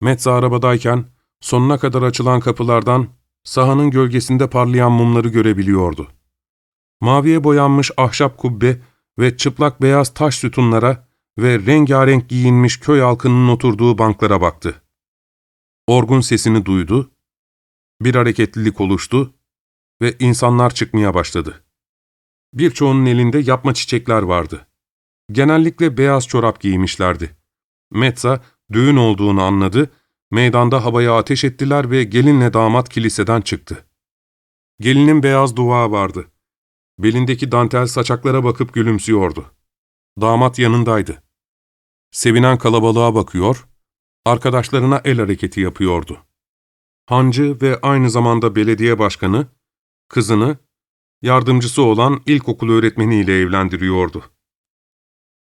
A: Metza arabadayken sonuna kadar açılan kapılardan sahanın gölgesinde parlayan mumları görebiliyordu. Maviye boyanmış ahşap kubbe ve çıplak beyaz taş sütunlara ve rengarenk giyinmiş köy halkının oturduğu banklara baktı. Orgun sesini duydu, bir hareketlilik oluştu ve insanlar çıkmaya başladı. Birçoğunun elinde yapma çiçekler vardı. Genellikle beyaz çorap giymişlerdi. Metza düğün olduğunu anladı, meydanda havaya ateş ettiler ve gelinle damat kiliseden çıktı. Gelinin beyaz duvağı vardı. Belindeki dantel saçaklara bakıp gülümsüyordu. Damat yanındaydı. Sevinen kalabalığa bakıyor, arkadaşlarına el hareketi yapıyordu. Hancı ve aynı zamanda belediye başkanı, kızını, yardımcısı olan ilkokul öğretmeniyle evlendiriyordu.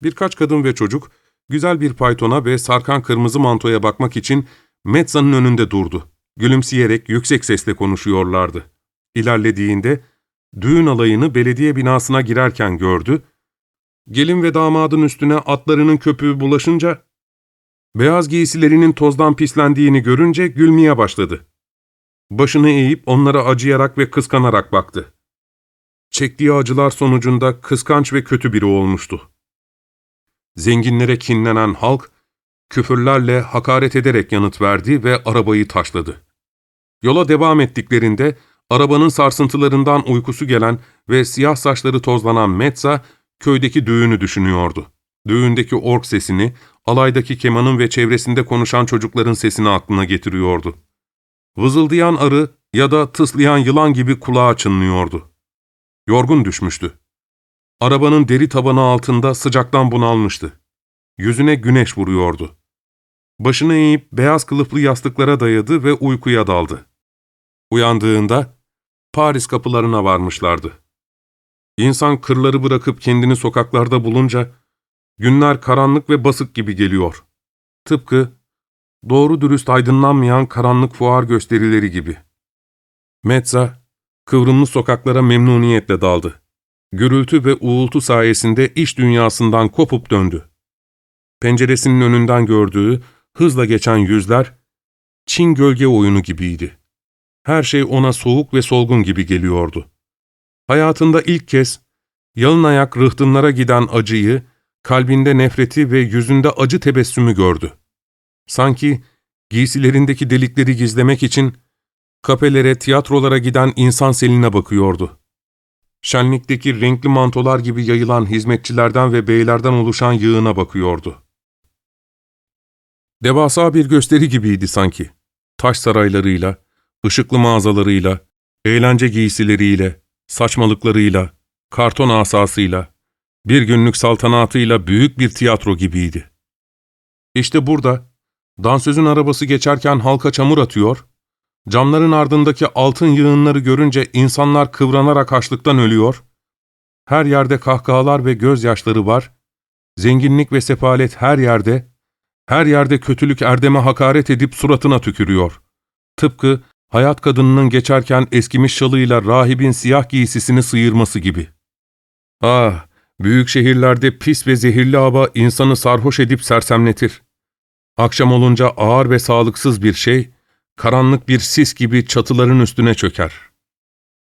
A: Birkaç kadın ve çocuk, güzel bir paytona ve sarkan kırmızı mantoya bakmak için Metza'nın önünde durdu. Gülümseyerek yüksek sesle konuşuyorlardı. İlerlediğinde, düğün alayını belediye binasına girerken gördü, gelin ve damadın üstüne atlarının köpüğü bulaşınca, beyaz giysilerinin tozdan pislendiğini görünce gülmeye başladı. Başını eğip onlara acıyarak ve kıskanarak baktı. Çektiği acılar sonucunda kıskanç ve kötü biri olmuştu. Zenginlere kinlenen halk, küfürlerle hakaret ederek yanıt verdi ve arabayı taşladı. Yola devam ettiklerinde, arabanın sarsıntılarından uykusu gelen ve siyah saçları tozlanan Metza, köydeki düğünü düşünüyordu. Düğündeki ork sesini, alaydaki kemanın ve çevresinde konuşan çocukların sesini aklına getiriyordu. Vızıldayan arı ya da tıslayan yılan gibi kulağa çınlıyordu. Yorgun düşmüştü. Arabanın deri tabanı altında sıcaktan bunalmıştı. Yüzüne güneş vuruyordu. Başını eğip beyaz kılıflı yastıklara dayadı ve uykuya daldı. Uyandığında Paris kapılarına varmışlardı. İnsan kırları bırakıp kendini sokaklarda bulunca günler karanlık ve basık gibi geliyor. Tıpkı doğru dürüst aydınlanmayan karanlık fuar gösterileri gibi. Metza, kıvrımlı sokaklara memnuniyetle daldı. Gürültü ve uğultu sayesinde iş dünyasından kopup döndü. Penceresinin önünden gördüğü hızla geçen yüzler, Çin gölge oyunu gibiydi. Her şey ona soğuk ve solgun gibi geliyordu. Hayatında ilk kez yalın ayak rıhtımlara giden acıyı, kalbinde nefreti ve yüzünde acı tebessümü gördü. Sanki giysilerindeki delikleri gizlemek için kapelere, tiyatrolara giden insan seline bakıyordu. Şenlikteki renkli mantolar gibi yayılan hizmetçilerden ve beylerden oluşan yığına bakıyordu. Devasa bir gösteri gibiydi sanki. Taş saraylarıyla, ışıklı mağazalarıyla, eğlence giysileriyle, saçmalıklarıyla, karton asasıyla, bir günlük saltanatıyla büyük bir tiyatro gibiydi. İşte burada, dansözün arabası geçerken halka çamur atıyor, camların ardındaki altın yığınları görünce insanlar kıvranarak açlıktan ölüyor, her yerde kahkahalar ve gözyaşları var, zenginlik ve sefalet her yerde, her yerde kötülük Erdem'e hakaret edip suratına tükürüyor. Tıpkı hayat kadınının geçerken eskimiş şalıyla rahibin siyah giysisini sıyırması gibi. Ah, büyük şehirlerde pis ve zehirli hava insanı sarhoş edip sersemletir. Akşam olunca ağır ve sağlıksız bir şey, karanlık bir sis gibi çatıların üstüne çöker.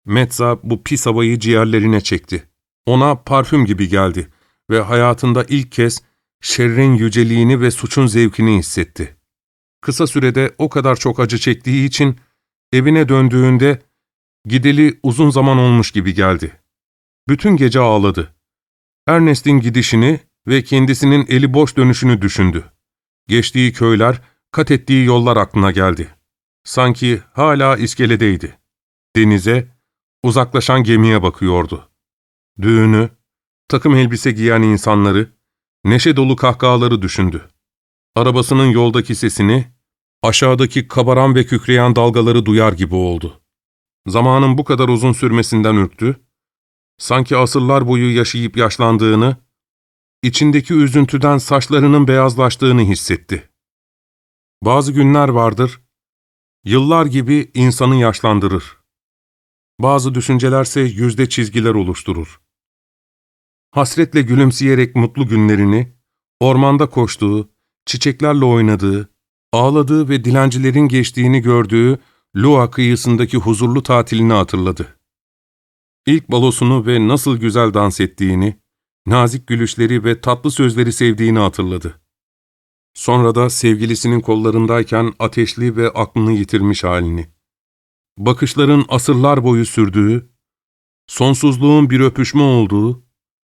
A: Metza bu pis havayı ciğerlerine çekti. Ona parfüm gibi geldi ve hayatında ilk kez şerrin yüceliğini ve suçun zevkini hissetti. Kısa sürede o kadar çok acı çektiği için evine döndüğünde gideli uzun zaman olmuş gibi geldi. Bütün gece ağladı. Ernest'in gidişini ve kendisinin eli boş dönüşünü düşündü. Geçtiği köyler, kat ettiği yollar aklına geldi. Sanki hala iskeledeydi. Denize, uzaklaşan gemiye bakıyordu. Düğünü, takım elbise giyen insanları, neşe dolu kahkahaları düşündü. Arabasının yoldaki sesini, aşağıdaki kabaran ve kükreyen dalgaları duyar gibi oldu. Zamanın bu kadar uzun sürmesinden ürktü, sanki asırlar boyu yaşayıp yaşlandığını, içindeki üzüntüden saçlarının beyazlaştığını hissetti. Bazı günler vardır, yıllar gibi insanı yaşlandırır. Bazı düşüncelerse yüzde çizgiler oluşturur. Hasretle gülümseyerek mutlu günlerini, ormanda koştuğu, çiçeklerle oynadığı, ağladığı ve dilencilerin geçtiğini gördüğü Lua kıyısındaki huzurlu tatilini hatırladı. İlk balosunu ve nasıl güzel dans ettiğini, nazik gülüşleri ve tatlı sözleri sevdiğini hatırladı. Sonra da sevgilisinin kollarındayken ateşli ve aklını yitirmiş halini. Bakışların asırlar boyu sürdüğü, sonsuzluğun bir öpüşme olduğu,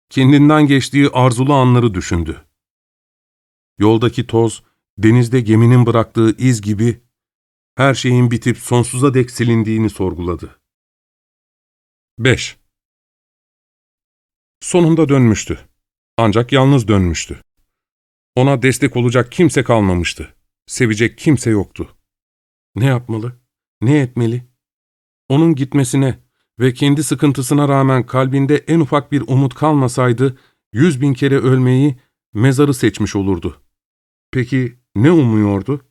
A: kendinden geçtiği arzulu anları düşündü. Yoldaki toz, denizde geminin bıraktığı iz gibi her şeyin bitip sonsuza dek silindiğini sorguladı. 5. Sonunda dönmüştü. Ancak yalnız dönmüştü. Ona destek olacak kimse kalmamıştı. Sevecek kimse yoktu. Ne yapmalı? Ne etmeli? Onun gitmesine ve kendi sıkıntısına rağmen kalbinde en ufak bir umut kalmasaydı, yüz bin kere ölmeyi, mezarı seçmiş olurdu. Peki ne umuyordu?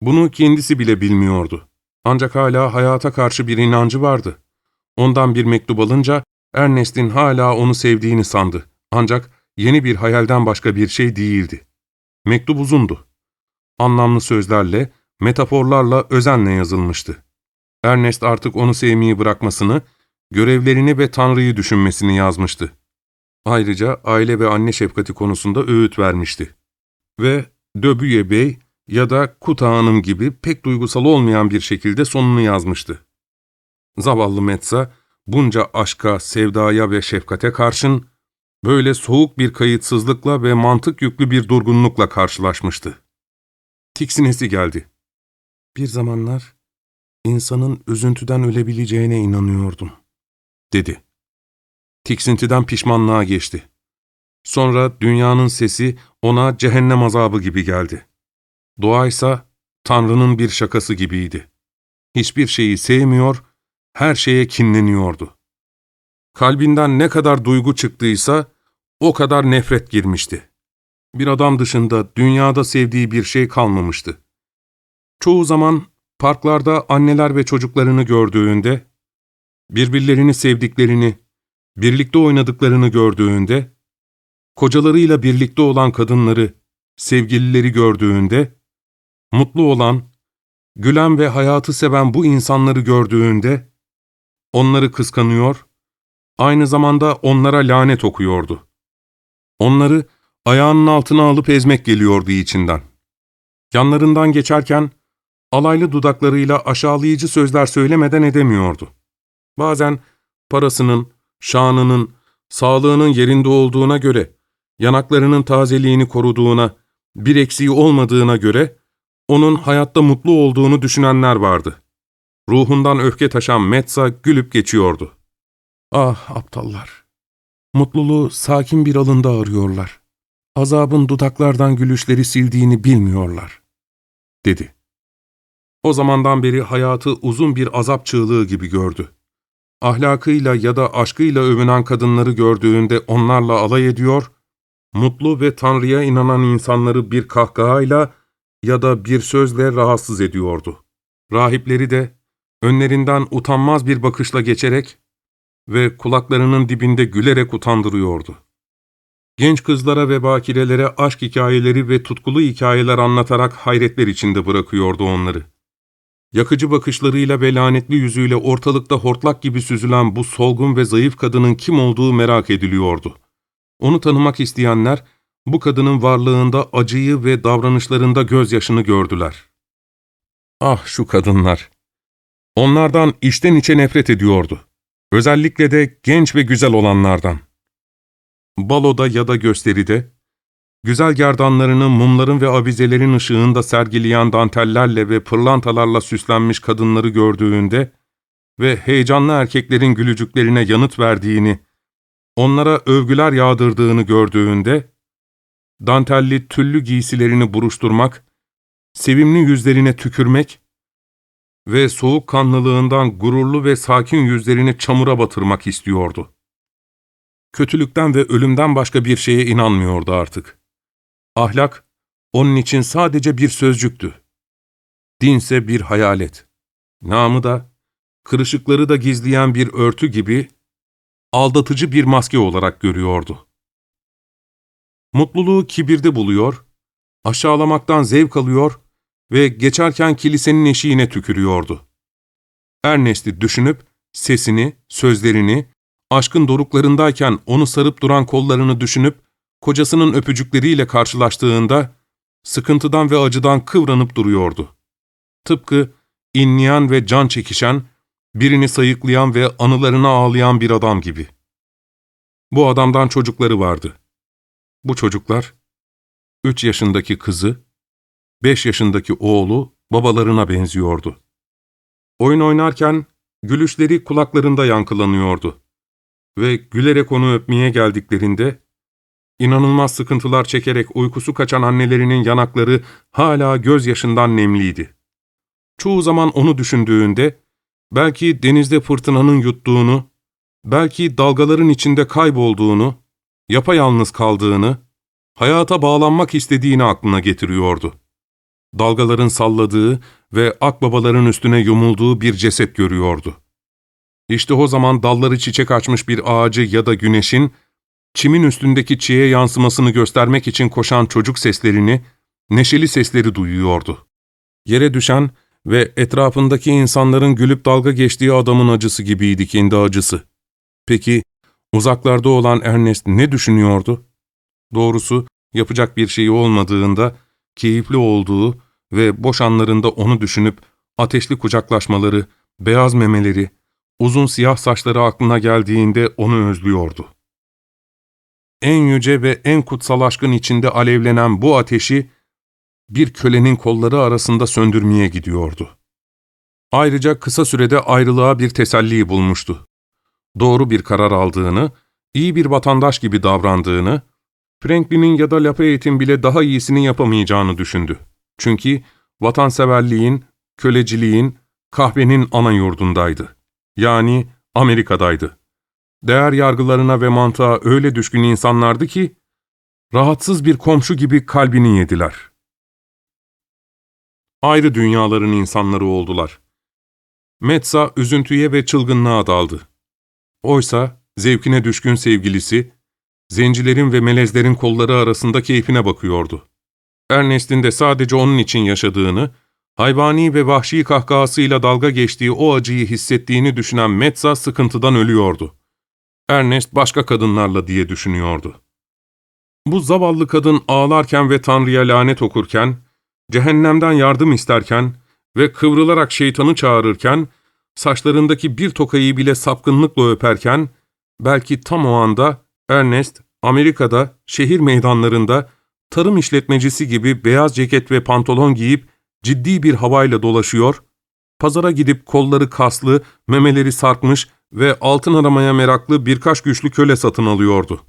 A: Bunu kendisi bile bilmiyordu. Ancak hala hayata karşı bir inancı vardı. Ondan bir mektup alınca Ernest'in hala onu sevdiğini sandı. Ancak yeni bir hayalden başka bir şey değildi. Mektup uzundu. Anlamlı sözlerle, metaforlarla özenle yazılmıştı. Ernest artık onu sevmeyi bırakmasını, görevlerini ve Tanrı'yı düşünmesini yazmıştı. Ayrıca aile ve anne şefkati konusunda öğüt vermişti. Ve Döbüye Bey ya da Kuta Hanım gibi pek duygusal olmayan bir şekilde sonunu yazmıştı. Zavallı Metsa, bunca aşka, sevdaya ve şefkate karşın, böyle soğuk bir kayıtsızlıkla ve mantık yüklü bir durgunlukla karşılaşmıştı. Tiksinesi geldi. Bir zamanlar insanın üzüntüden ölebileceğine inanıyordum, dedi. Tiksintiden pişmanlığa geçti. Sonra dünyanın sesi ona cehennem azabı gibi geldi. Dua ise Tanrı'nın bir şakası gibiydi. Hiçbir şeyi sevmiyor, her şeye kinleniyordu. Kalbinden ne kadar duygu çıktıysa o kadar nefret girmişti. Bir adam dışında dünyada sevdiği bir şey kalmamıştı. Çoğu zaman parklarda anneler ve çocuklarını gördüğünde, birbirlerini sevdiklerini, birlikte oynadıklarını gördüğünde, kocalarıyla birlikte olan kadınları, sevgilileri gördüğünde, mutlu olan, gülen ve hayatı seven bu insanları gördüğünde, onları kıskanıyor, aynı zamanda onlara lanet okuyordu. Onları ayağının altına alıp ezmek geliyordu içinden. Yanlarından geçerken, alaylı dudaklarıyla aşağılayıcı sözler söylemeden edemiyordu. Bazen parasının, şanının, sağlığının yerinde olduğuna göre, yanaklarının tazeliğini koruduğuna, bir eksiği olmadığına göre, onun hayatta mutlu olduğunu düşünenler vardı. Ruhundan öfke taşan Metsa gülüp geçiyordu. Ah aptallar! Mutluluğu sakin bir alında arıyorlar. Azabın dudaklardan gülüşleri sildiğini bilmiyorlar, dedi. O zamandan beri hayatı uzun bir azap çığlığı gibi gördü. Ahlakıyla ya da aşkıyla övünen kadınları gördüğünde onlarla alay ediyor, mutlu ve Tanrı'ya inanan insanları bir kahkahayla ya da bir sözle rahatsız ediyordu. Rahipleri de önlerinden utanmaz bir bakışla geçerek ve kulaklarının dibinde gülerek utandırıyordu. Genç kızlara ve bakirelere aşk hikayeleri ve tutkulu hikayeler anlatarak hayretler içinde bırakıyordu onları. Yakıcı bakışlarıyla ve lanetli yüzüyle ortalıkta hortlak gibi süzülen bu solgun ve zayıf kadının kim olduğu merak ediliyordu. Onu tanımak isteyenler, bu kadının varlığında acıyı ve davranışlarında gözyaşını gördüler. Ah şu kadınlar! Onlardan içten içe nefret ediyordu. Özellikle de genç ve güzel olanlardan. Baloda ya da gösteride, güzel gerdanlarını mumların ve avizelerin ışığında sergileyen dantellerle ve pırlantalarla süslenmiş kadınları gördüğünde ve heyecanlı erkeklerin gülücüklerine yanıt verdiğini, onlara övgüler yağdırdığını gördüğünde, dantelli tüllü giysilerini buruşturmak, sevimli yüzlerine tükürmek ve soğukkanlılığından gururlu ve sakin yüzlerini çamura batırmak istiyordu. Kötülükten ve ölümden başka bir şeye inanmıyordu artık. Ahlak, onun için sadece bir sözcüktü. Dinse bir hayalet. Namı da, kırışıkları da gizleyen bir örtü gibi, aldatıcı bir maske olarak görüyordu. Mutluluğu kibirde buluyor, aşağılamaktan zevk alıyor ve geçerken kilisenin eşiğine tükürüyordu. Ernest'i düşünüp, sesini, sözlerini, aşkın doruklarındayken onu sarıp duran kollarını düşünüp, kocasının öpücükleriyle karşılaştığında, sıkıntıdan ve acıdan kıvranıp duruyordu. Tıpkı inleyen ve can çekişen, birini sayıklayan ve anılarına ağlayan bir adam gibi. Bu adamdan çocukları vardı. Bu çocuklar, üç yaşındaki kızı, beş yaşındaki oğlu babalarına benziyordu. Oyun oynarken gülüşleri kulaklarında yankılanıyordu. Ve gülerek onu öpmeye geldiklerinde, inanılmaz sıkıntılar çekerek uykusu kaçan annelerinin yanakları hala gözyaşından nemliydi. Çoğu zaman onu düşündüğünde, belki denizde fırtınanın yuttuğunu, belki dalgaların içinde kaybolduğunu, yapayalnız kaldığını, hayata bağlanmak istediğini aklına getiriyordu. Dalgaların salladığı ve akbabaların üstüne yumulduğu bir ceset görüyordu. İşte o zaman dalları çiçek açmış bir ağacı ya da güneşin, çimin üstündeki çiğe yansımasını göstermek için koşan çocuk seslerini, neşeli sesleri duyuyordu. Yere düşen ve etrafındaki insanların gülüp dalga geçtiği adamın acısı gibiydi kendi acısı. Peki, uzaklarda olan Ernest ne düşünüyordu? Doğrusu, yapacak bir şeyi olmadığında, keyifli olduğu ve boş anlarında onu düşünüp, ateşli kucaklaşmaları, beyaz memeleri, uzun siyah saçları aklına geldiğinde onu özlüyordu. En yüce ve en kutsal aşkın içinde alevlenen bu ateşi, bir kölenin kolları arasında söndürmeye gidiyordu. Ayrıca kısa sürede ayrılığa bir teselli bulmuştu. Doğru bir karar aldığını, iyi bir vatandaş gibi davrandığını, Franklin'in ya da Lafayette'in bile daha iyisini yapamayacağını düşündü. Çünkü vatanseverliğin, köleciliğin, kahvenin ana yurdundaydı. Yani Amerika'daydı. Değer yargılarına ve mantığa öyle düşkün insanlardı ki, rahatsız bir komşu gibi kalbini yediler. Ayrı dünyaların insanları oldular. Metsa üzüntüye ve çılgınlığa daldı. Oysa zevkine düşkün sevgilisi, zencilerin ve melezlerin kolları arasında keyfine bakıyordu. Ernest'in de sadece onun için yaşadığını, hayvani ve vahşi kahkahasıyla dalga geçtiği o acıyı hissettiğini düşünen Metsa sıkıntıdan ölüyordu. Ernest başka kadınlarla diye düşünüyordu. Bu zavallı kadın ağlarken ve Tanrı'ya lanet okurken, cehennemden yardım isterken ve kıvrılarak şeytanı çağırırken, saçlarındaki bir tokayı bile sapkınlıkla öperken, belki tam o anda Ernest, Amerika'da, şehir meydanlarında, tarım işletmecisi gibi beyaz ceket ve pantolon giyip ciddi bir havayla dolaşıyor, pazara gidip kolları kaslı, memeleri sarkmış ve altın aramaya meraklı birkaç güçlü köle satın alıyordu.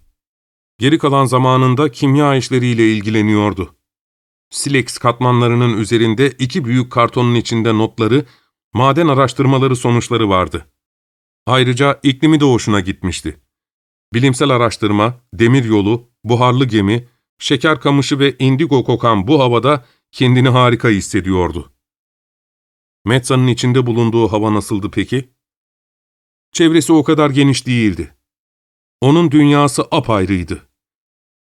A: Geri kalan zamanında kimya işleriyle ilgileniyordu. Silex katmanlarının üzerinde iki büyük kartonun içinde notları, maden araştırmaları sonuçları vardı. Ayrıca iklimi de hoşuna gitmişti. Bilimsel araştırma, demir yolu, buharlı gemi, şeker kamışı ve indigo kokan bu havada kendini harika hissediyordu. Metza'nın içinde bulunduğu hava nasıldı peki? Çevresi o kadar geniş değildi. Onun dünyası apayrıydı.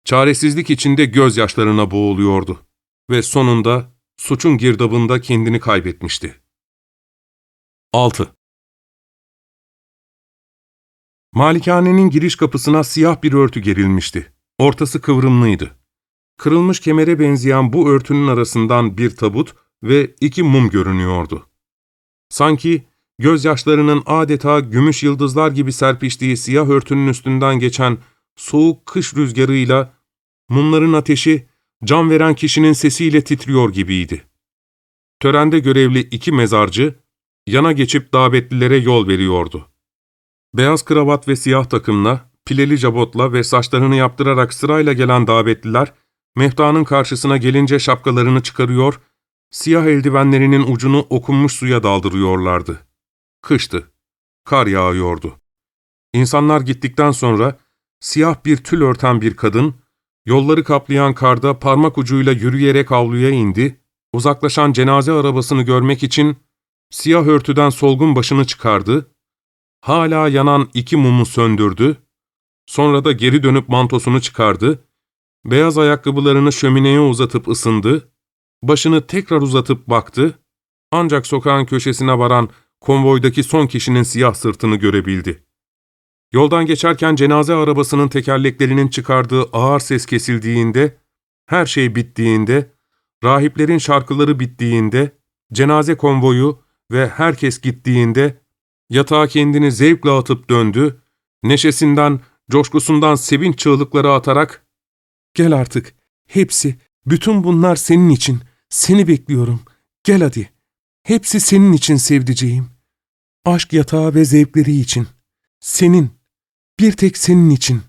A: Çaresizlik içinde gözyaşlarına boğuluyordu ve sonunda suçun girdabında kendini kaybetmişti. 6. Malikanenin giriş kapısına siyah bir örtü gerilmişti. Ortası kıvrımlıydı. Kırılmış kemere benzeyen bu örtünün arasından bir tabut ve iki mum görünüyordu. Sanki gözyaşlarının adeta gümüş yıldızlar gibi serpiştiği siyah örtünün üstünden geçen soğuk kış rüzgarıyla mumların ateşi can veren kişinin sesiyle titriyor gibiydi. Törende görevli iki mezarcı, yana geçip davetlilere yol veriyordu. Beyaz kravat ve siyah takımla, pileli jabotla ve saçlarını yaptırarak sırayla gelen davetliler, mehtanın karşısına gelince şapkalarını çıkarıyor, siyah eldivenlerinin ucunu okunmuş suya daldırıyorlardı. Kıştı. Kar yağıyordu. İnsanlar gittikten sonra, siyah bir tül örten bir kadın, Yolları kaplayan karda parmak ucuyla yürüyerek avluya indi, uzaklaşan cenaze arabasını görmek için siyah örtüden solgun başını çıkardı, hala yanan iki mumu söndürdü, sonra da geri dönüp mantosunu çıkardı, beyaz ayakkabılarını şömineye uzatıp ısındı, başını tekrar uzatıp baktı, ancak sokağın köşesine varan konvoydaki son kişinin siyah sırtını görebildi. Yoldan geçerken cenaze arabasının tekerleklerinin çıkardığı ağır ses kesildiğinde, her şey bittiğinde, rahiplerin şarkıları bittiğinde, cenaze konvoyu ve herkes gittiğinde, Yatağa kendini zevkle atıp döndü, neşesinden, coşkusundan sevinç çığlıkları atarak ''Gel artık, hepsi, bütün bunlar senin için, seni bekliyorum, gel hadi, hepsi senin için sevdiceğim. Aşk yatağı ve zevkleri için, senin, bir tek senin için.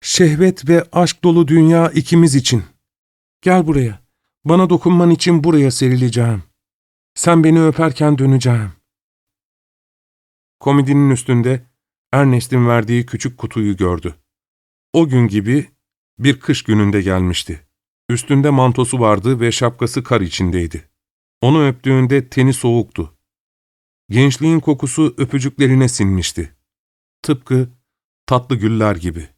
A: Şehvet ve aşk dolu dünya ikimiz için. Gel buraya, bana dokunman için buraya serileceğim. Sen beni öperken döneceğim.'' Komedinin üstünde Ernest'in verdiği küçük kutuyu gördü. O gün gibi bir kış gününde gelmişti. Üstünde mantosu vardı ve şapkası kar içindeydi. Onu öptüğünde teni soğuktu. Gençliğin kokusu öpücüklerine sinmişti. Tıpkı tatlı güller gibi.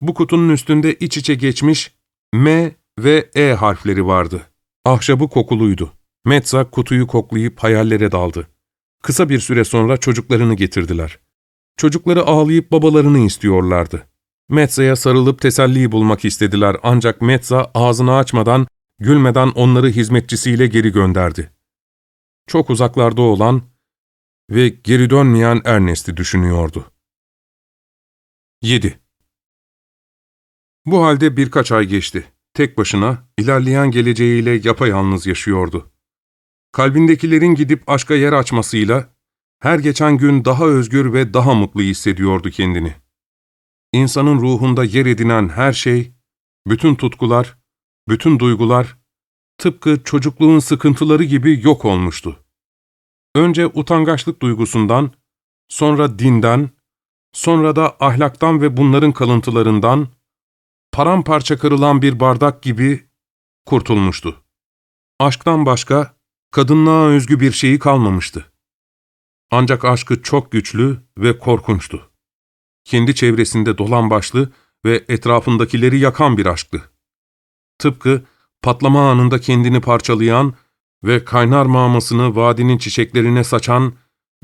A: Bu kutunun üstünde iç içe geçmiş M ve E harfleri vardı. Ahşabı kokuluydu. Metza kutuyu koklayıp hayallere daldı. Kısa bir süre sonra çocuklarını getirdiler. Çocukları ağlayıp babalarını istiyorlardı. Metza'ya sarılıp teselli bulmak istediler ancak Metza ağzını açmadan, gülmeden onları hizmetçisiyle geri gönderdi. Çok uzaklarda olan ve geri dönmeyen Ernest'i düşünüyordu. 7. Bu halde birkaç ay geçti. Tek başına, ilerleyen geleceğiyle yapayalnız yaşıyordu. Kalbindekilerin gidip aşka yer açmasıyla, her geçen gün daha özgür ve daha mutlu hissediyordu kendini. İnsanın ruhunda yer edinen her şey, bütün tutkular, bütün duygular, tıpkı çocukluğun sıkıntıları gibi yok olmuştu. Önce utangaçlık duygusundan, sonra dinden, sonra da ahlaktan ve bunların kalıntılarından, paramparça kırılan bir bardak gibi kurtulmuştu. Aşktan başka, kadınlığa özgü bir şeyi kalmamıştı. Ancak aşkı çok güçlü ve korkunçtu. Kendi çevresinde dolan başlı ve etrafındakileri yakan bir aşktı. Tıpkı patlama anında kendini parçalayan ve kaynar mağmasını vadinin çiçeklerine saçan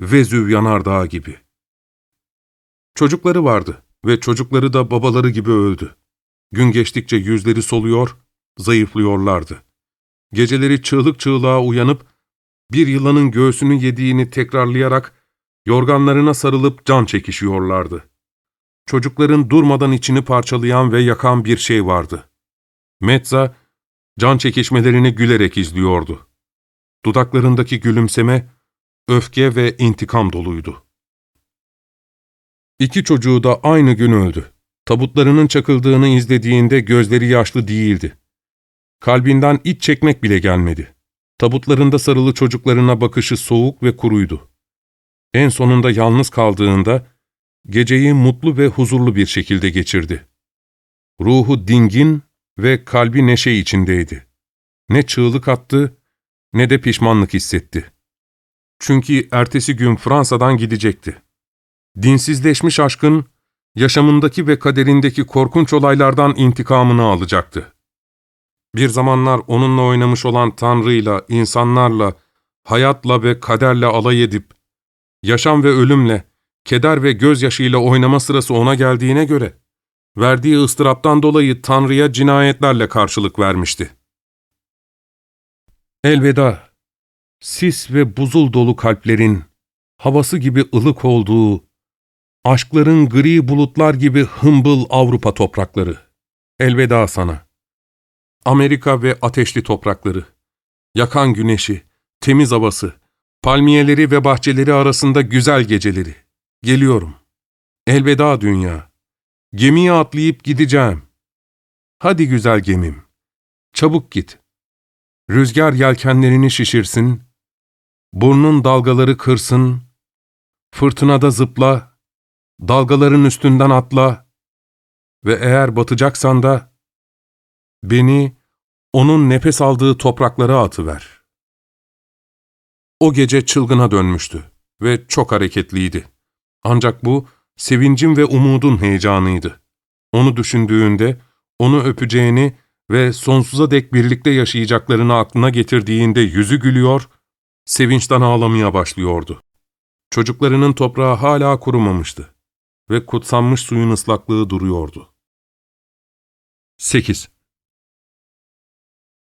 A: Vezüv yanardağı gibi. Çocukları vardı ve çocukları da babaları gibi öldü. Gün geçtikçe yüzleri soluyor, zayıflıyorlardı. Geceleri çığlık çığlığa uyanıp, bir yılanın göğsünü yediğini tekrarlayarak, yorganlarına sarılıp can çekişiyorlardı. Çocukların durmadan içini parçalayan ve yakan bir şey vardı. Metza, can çekişmelerini gülerek izliyordu. Dudaklarındaki gülümseme, öfke ve intikam doluydu. İki çocuğu da aynı gün öldü. Tabutlarının çakıldığını izlediğinde gözleri yaşlı değildi. Kalbinden iç çekmek bile gelmedi. Tabutlarında sarılı çocuklarına bakışı soğuk ve kuruydu. En sonunda yalnız kaldığında, geceyi mutlu ve huzurlu bir şekilde geçirdi. Ruhu dingin ve kalbi neşe içindeydi. Ne çığlık attı, ne de pişmanlık hissetti. Çünkü ertesi gün Fransa'dan gidecekti. Dinsizleşmiş aşkın, yaşamındaki ve kaderindeki korkunç olaylardan intikamını alacaktı. Bir zamanlar onunla oynamış olan Tanrı'yla, insanlarla, hayatla ve kaderle alay edip, yaşam ve ölümle, keder ve gözyaşıyla oynama sırası ona geldiğine göre, verdiği ıstıraptan dolayı Tanrı'ya cinayetlerle karşılık vermişti. Elveda, sis ve buzul dolu kalplerin, havası gibi ılık olduğu, aşkların gri bulutlar gibi hımbıl Avrupa toprakları. Elveda sana. Amerika ve ateşli toprakları, yakan güneşi, temiz havası, palmiyeleri ve bahçeleri arasında güzel geceleri. Geliyorum. Elveda dünya. Gemiye atlayıp gideceğim. Hadi güzel gemim. Çabuk git. Rüzgar yelkenlerini şişirsin, burnun dalgaları kırsın, fırtınada zıpla, dalgaların üstünden atla ve eğer batacaksan da beni onun nefes aldığı topraklara atıver. O gece çılgına dönmüştü ve çok hareketliydi. Ancak bu, sevincin ve umudun heyecanıydı. Onu düşündüğünde, onu öpeceğini ve sonsuza dek birlikte yaşayacaklarını aklına getirdiğinde yüzü gülüyor, sevinçten ağlamaya başlıyordu. Çocuklarının toprağı hala kurumamıştı ve kutsanmış suyun ıslaklığı duruyordu. 8.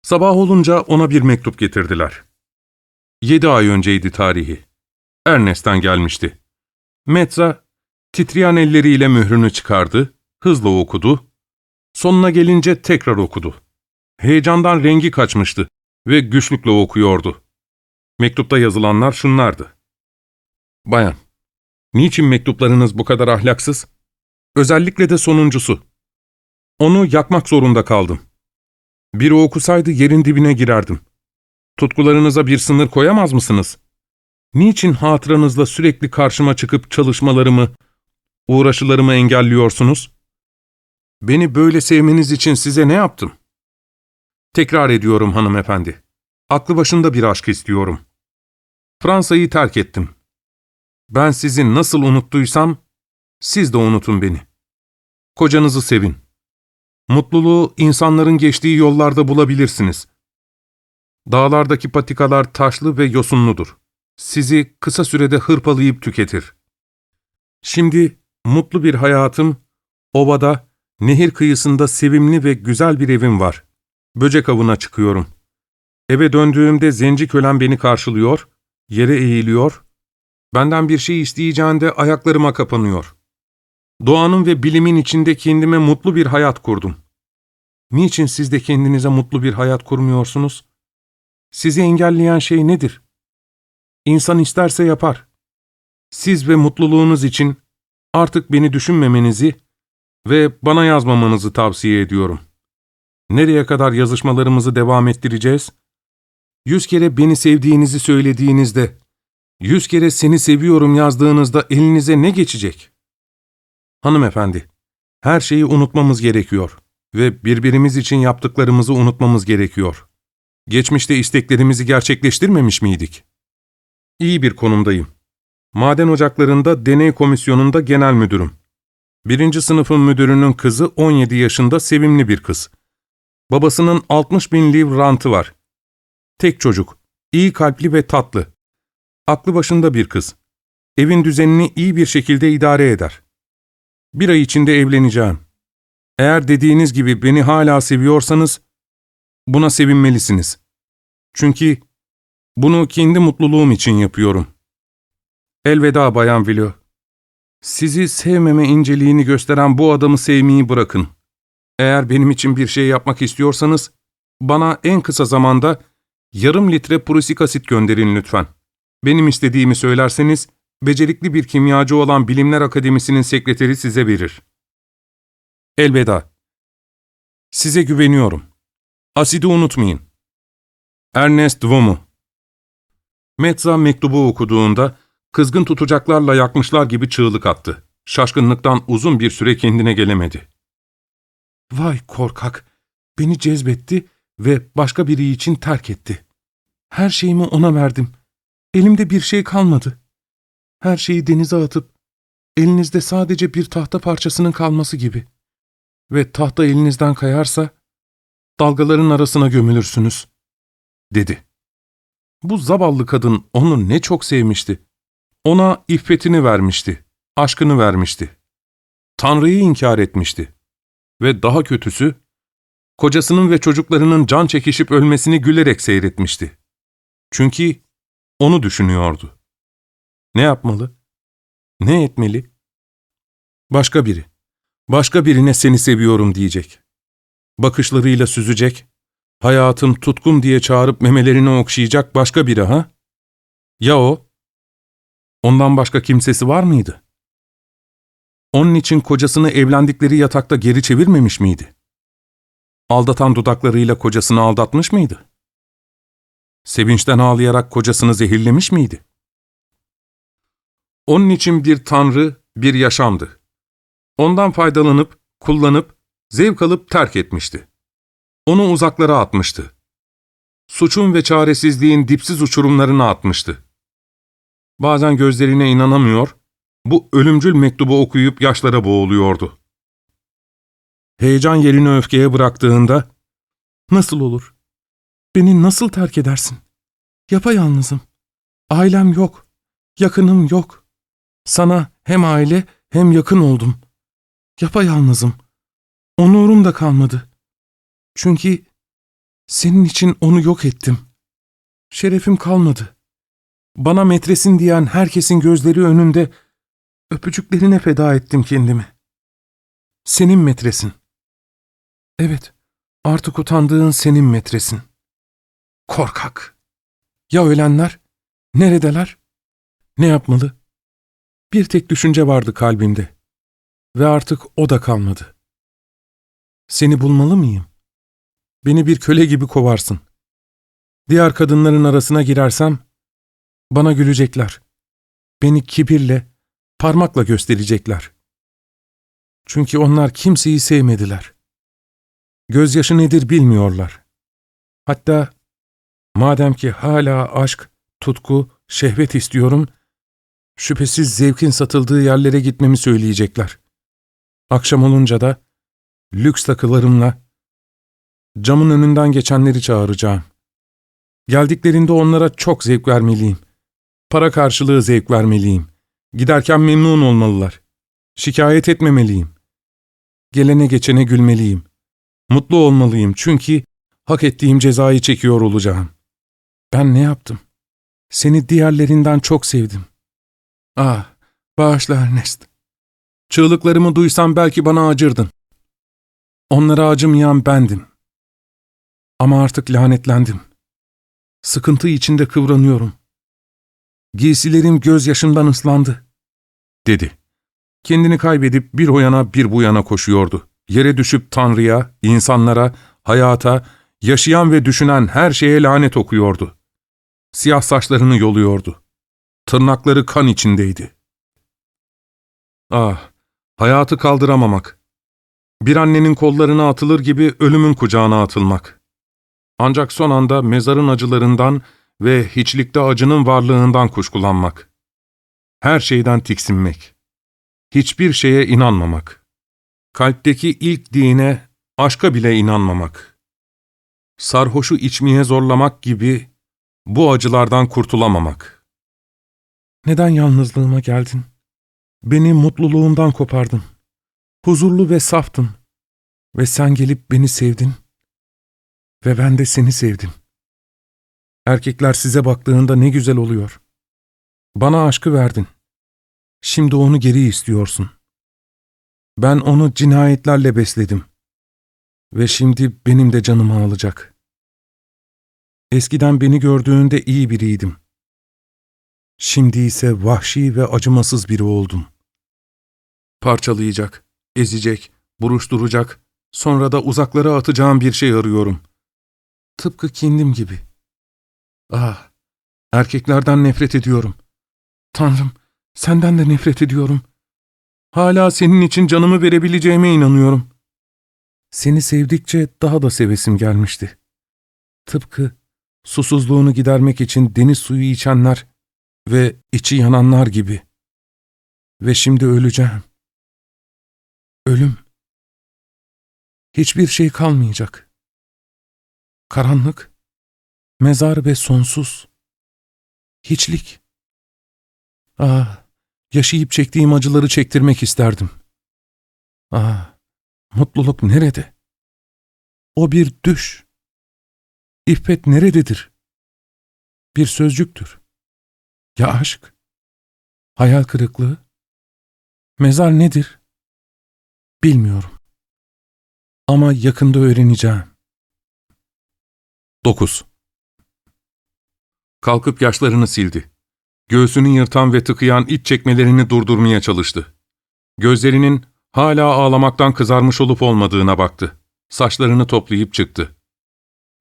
A: Sabah olunca ona bir mektup getirdiler. Yedi ay önceydi tarihi. Ernest'ten gelmişti. Metza, titreyen elleriyle mührünü çıkardı, hızla okudu. Sonuna gelince tekrar okudu. Heyecandan rengi kaçmıştı ve güçlükle okuyordu. Mektupta yazılanlar şunlardı. Bayan, niçin mektuplarınız bu kadar ahlaksız? Özellikle de sonuncusu. Onu yakmak zorunda kaldım. Biri okusaydı yerin dibine girerdim. Tutkularınıza bir sınır koyamaz mısınız? Niçin hatıranızla sürekli karşıma çıkıp çalışmalarımı, uğraşılarımı engelliyorsunuz? Beni böyle sevmeniz için size ne yaptım? Tekrar ediyorum hanımefendi. Aklı başında bir aşk istiyorum. Fransa'yı terk ettim. Ben sizi nasıl unuttuysam, siz de unutun beni. Kocanızı sevin. Mutluluğu insanların geçtiği yollarda bulabilirsiniz. Dağlardaki patikalar taşlı ve yosunludur. Sizi kısa sürede hırpalayıp tüketir. Şimdi mutlu bir hayatım, ovada, nehir kıyısında sevimli ve güzel bir evim var. Böcek avına çıkıyorum. Eve döndüğümde zenci kölem beni karşılıyor, yere eğiliyor, benden bir şey isteyeceğinde ayaklarıma kapanıyor. Doğanın ve bilimin içinde kendime mutlu bir hayat kurdum. Niçin siz de kendinize mutlu bir hayat kurmuyorsunuz? Sizi engelleyen şey nedir? İnsan isterse yapar. Siz ve mutluluğunuz için artık beni düşünmemenizi ve bana yazmamanızı tavsiye ediyorum. Nereye kadar yazışmalarımızı devam ettireceğiz? Yüz kere beni sevdiğinizi söylediğinizde, yüz kere seni seviyorum yazdığınızda elinize ne geçecek? Hanımefendi, her şeyi unutmamız gerekiyor ve birbirimiz için yaptıklarımızı unutmamız gerekiyor. Geçmişte isteklerimizi gerçekleştirmemiş miydik? İyi bir konumdayım. Maden ocaklarında deney komisyonunda genel müdürüm. Birinci sınıfın müdürünün kızı 17 yaşında sevimli bir kız. Babasının 60 bin liv rantı var. Tek çocuk, iyi kalpli ve tatlı. Aklı başında bir kız. Evin düzenini iyi bir şekilde idare eder. Bir ay içinde evleneceğim. Eğer dediğiniz gibi beni hala seviyorsanız, buna sevinmelisiniz. Çünkü bunu kendi mutluluğum için yapıyorum. Elveda Bayan Vilo. Sizi sevmeme inceliğini gösteren bu adamı sevmeyi bırakın. Eğer benim için bir şey yapmak istiyorsanız, bana en kısa zamanda yarım litre purusik asit gönderin lütfen. Benim istediğimi söylerseniz, becerikli bir kimyacı olan Bilimler Akademisi'nin sekreteri size verir. Elveda. Size güveniyorum. Asidi unutmayın. Ernest Vomu Metza mektubu okuduğunda, kızgın tutacaklarla yakmışlar gibi çığlık attı. Şaşkınlıktan uzun bir süre kendine gelemedi. Vay korkak! Beni cezbetti ve başka biri için terk etti. Her şeyimi ona verdim. Elimde bir şey kalmadı. Her şeyi denize atıp, elinizde sadece bir tahta parçasının kalması gibi. Ve tahta elinizden kayarsa, dalgaların arasına gömülürsünüz, dedi. Bu zavallı kadın onu ne çok sevmişti. Ona iffetini vermişti, aşkını vermişti. Tanrı'yı inkar etmişti. Ve daha kötüsü, kocasının ve çocuklarının can çekişip ölmesini gülerek seyretmişti. Çünkü onu düşünüyordu. Ne yapmalı? Ne etmeli? Başka biri, başka birine seni seviyorum diyecek. Bakışlarıyla süzecek, hayatım tutkum diye çağırıp memelerini okşayacak başka biri ha? Ya o? Ondan başka kimsesi var mıydı? Onun için kocasını evlendikleri yatakta geri çevirmemiş miydi? Aldatan dudaklarıyla kocasını aldatmış mıydı? Sevinçten ağlayarak kocasını zehirlemiş miydi? Onun için bir tanrı, bir yaşamdı. Ondan faydalanıp, kullanıp, zevk alıp terk etmişti. Onu uzaklara atmıştı. Suçun ve çaresizliğin dipsiz uçurumlarına atmıştı. Bazen gözlerine inanamıyor, bu ölümcül mektubu okuyup yaşlara boğuluyordu. Heyecan yerini öfkeye bıraktığında, ''Nasıl olur? Beni nasıl terk edersin? Yapayalnızım. Ailem yok. Yakınım yok. Sana hem aile hem yakın oldum. Yapayalnızım. Onurum da kalmadı. Çünkü senin için onu yok ettim. Şerefim kalmadı. Bana metresin diyen herkesin gözleri önünde öpücüklerine feda ettim kendimi. Senin metresin. Evet, artık utandığın senin metresin. Korkak. Ya ölenler? Neredeler? Ne yapmalı? Bir tek düşünce vardı kalbimde. Ve artık o da kalmadı. Seni bulmalı mıyım? Beni bir köle gibi kovarsın. Diğer kadınların arasına girersem, bana gülecekler. Beni kibirle, parmakla gösterecekler. Çünkü onlar kimseyi sevmediler. Gözyaşı nedir bilmiyorlar. Hatta madem ki hala aşk, tutku, şehvet istiyorum, şüphesiz zevkin satıldığı yerlere gitmemi söyleyecekler. Akşam olunca da lüks takılarımla camın önünden geçenleri çağıracağım. Geldiklerinde onlara çok zevk vermeliyim. Para karşılığı zevk vermeliyim. Giderken memnun olmalılar. Şikayet etmemeliyim. Gelene geçene gülmeliyim. Mutlu olmalıyım çünkü hak ettiğim cezayı çekiyor olacağım. Ben ne yaptım? Seni diğerlerinden çok sevdim. Ah, bağışla Ernest. Çığlıklarımı duysan belki bana acırdın. Onlara acımayan bendim. Ama artık lanetlendim. Sıkıntı içinde kıvranıyorum. Giysilerim gözyaşımdan ıslandı, dedi. Kendini kaybedip bir o yana bir bu yana koşuyordu. Yere düşüp Tanrı'ya, insanlara, hayata, yaşayan ve düşünen her şeye lanet okuyordu. Siyah saçlarını yoluyordu. Tırnakları kan içindeydi. Ah, hayatı kaldıramamak. Bir annenin kollarına atılır gibi ölümün kucağına atılmak. Ancak son anda mezarın acılarından ve hiçlikte acının varlığından kuşkulanmak. Her şeyden tiksinmek. Hiçbir şeye inanmamak. Kalpteki ilk dine, aşka bile inanmamak. Sarhoşu içmeye zorlamak gibi bu acılardan kurtulamamak. Neden yalnızlığıma geldin? Beni mutluluğumdan kopardın. Huzurlu ve saftım. Ve sen gelip beni sevdin. Ve ben de seni sevdim. Erkekler size baktığında ne güzel oluyor. Bana aşkı verdin. Şimdi onu geri istiyorsun. Ben onu cinayetlerle besledim. Ve şimdi benim de canımı alacak. Eskiden beni gördüğünde iyi biriydim. Şimdi ise vahşi ve acımasız biri oldum. Parçalayacak, ezecek, buruşturacak, sonra da uzaklara atacağım bir şey arıyorum. Tıpkı kendim gibi. Ah, erkeklerden nefret ediyorum. Tanrım, senden de nefret ediyorum. Hala senin için canımı verebileceğime inanıyorum. Seni sevdikçe daha da sevesim gelmişti. Tıpkı susuzluğunu gidermek için deniz suyu içenler ve içi yananlar gibi. Ve şimdi öleceğim. Ölüm. Hiçbir şey kalmayacak. Karanlık, mezar ve sonsuz. Hiçlik. Ah, yaşayıp çektiğim acıları çektirmek isterdim. Ah, mutluluk nerede? O bir düş. İffet nerededir? Bir sözcüktür. Ya aşk? Hayal kırıklığı? Mezar nedir? Bilmiyorum. Ama yakında öğreneceğim. 9. Kalkıp yaşlarını sildi. Göğsünü yırtan ve tıkayan iç çekmelerini durdurmaya çalıştı. Gözlerinin hala ağlamaktan kızarmış olup olmadığına baktı. Saçlarını toplayıp çıktı.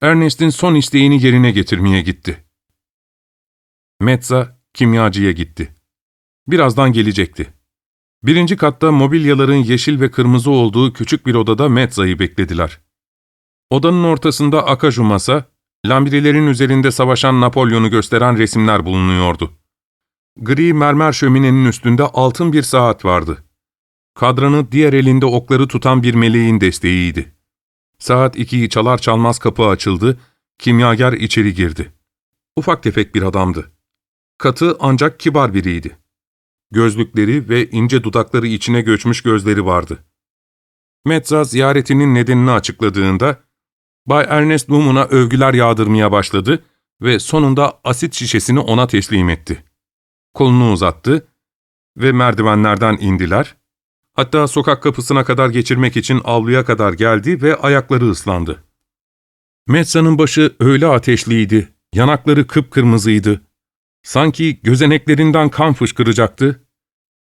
A: Ernest'in son isteğini yerine getirmeye gitti. Metza kimyacıya gitti. Birazdan gelecekti. Birinci katta mobilyaların yeşil ve kırmızı olduğu küçük bir odada Metza'yı beklediler. Odanın ortasında akaju masa, lambrilerin üzerinde savaşan Napolyon'u gösteren resimler bulunuyordu. Gri mermer şöminenin üstünde altın bir saat vardı. Kadranı diğer elinde okları tutan bir meleğin desteğiydi. Saat ikiyi çalar çalmaz kapı açıldı, kimyager içeri girdi. Ufak tefek bir adamdı. Katı ancak kibar biriydi. Gözlükleri ve ince dudakları içine göçmüş gözleri vardı. Metza ziyaretinin nedenini açıkladığında, Bay Ernest Newman'a övgüler yağdırmaya başladı ve sonunda asit şişesini ona teslim etti. Kolunu uzattı ve merdivenlerden indiler. Hatta sokak kapısına kadar geçirmek için avluya kadar geldi ve ayakları ıslandı. Metsa'nın başı öyle ateşliydi, yanakları kıpkırmızıydı. Sanki gözeneklerinden kan fışkıracaktı.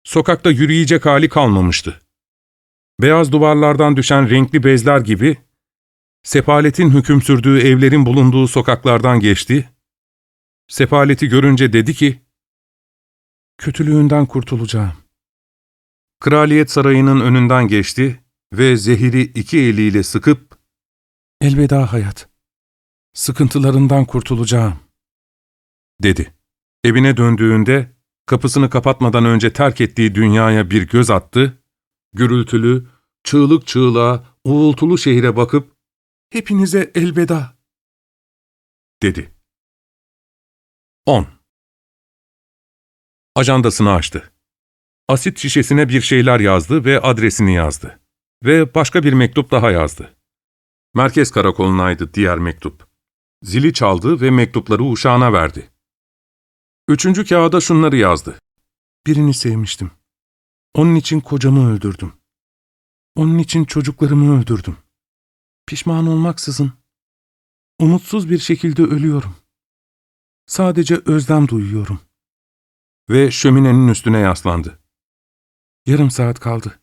A: Sokakta yürüyecek hali kalmamıştı. Beyaz duvarlardan düşen renkli bezler gibi, sefaletin hüküm sürdüğü evlerin bulunduğu sokaklardan geçti. Sefaleti görünce dedi ki, ''Kötülüğünden kurtulacağım.'' Kraliyet sarayının önünden geçti ve zehiri iki eliyle sıkıp, ''Elveda hayat, sıkıntılarından kurtulacağım.'' dedi. Evine döndüğünde, kapısını kapatmadan önce terk ettiği dünyaya bir göz attı, gürültülü, çığlık çığlığa, uğultulu şehire bakıp, ''Hepinize elveda.'' dedi. 10. Ajandasını açtı. Asit şişesine bir şeyler yazdı ve adresini yazdı. Ve başka bir mektup daha yazdı. Merkez karakolunaydı diğer mektup. Zili çaldı ve mektupları uşağına verdi. Üçüncü kağıda şunları yazdı. Birini sevmiştim. Onun için kocamı öldürdüm. Onun için çocuklarımı öldürdüm. Pişman olmaksızın, umutsuz bir şekilde ölüyorum. Sadece özlem duyuyorum. Ve şöminenin üstüne yaslandı. Yarım saat kaldı.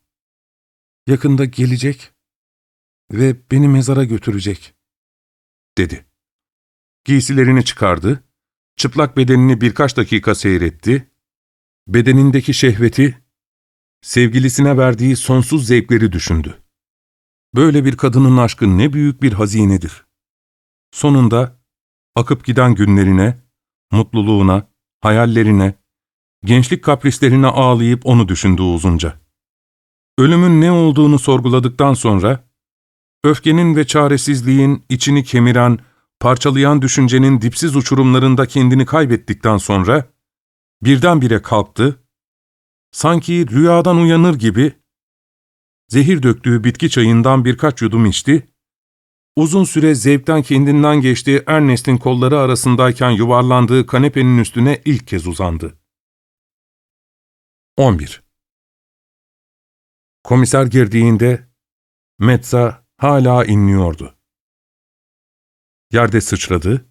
A: Yakında gelecek ve beni mezara götürecek, dedi. Giysilerini çıkardı, çıplak bedenini birkaç dakika seyretti, bedenindeki şehveti, sevgilisine verdiği sonsuz zevkleri düşündü. Böyle bir kadının aşkı ne büyük bir hazinedir. Sonunda akıp giden günlerine, mutluluğuna, hayallerine, gençlik kaprislerine ağlayıp onu düşündü uzunca. Ölümün ne olduğunu sorguladıktan sonra, öfkenin ve çaresizliğin içini kemiren, parçalayan düşüncenin dipsiz uçurumlarında kendini kaybettikten sonra, birdenbire kalktı, sanki rüyadan uyanır gibi, zehir döktüğü bitki çayından birkaç yudum içti, uzun süre zevkten kendinden geçtiği Ernest'in kolları arasındayken yuvarlandığı kanepenin üstüne ilk kez uzandı. 11. Komiser girdiğinde, Metza hala inliyordu. Yerde sıçradı,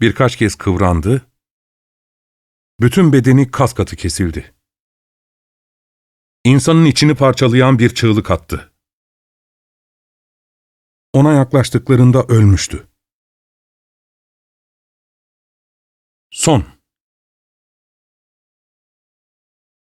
A: birkaç kez kıvrandı, bütün bedeni kas katı kesildi. İnsanın içini parçalayan bir çığlık attı. Ona yaklaştıklarında ölmüştü. Son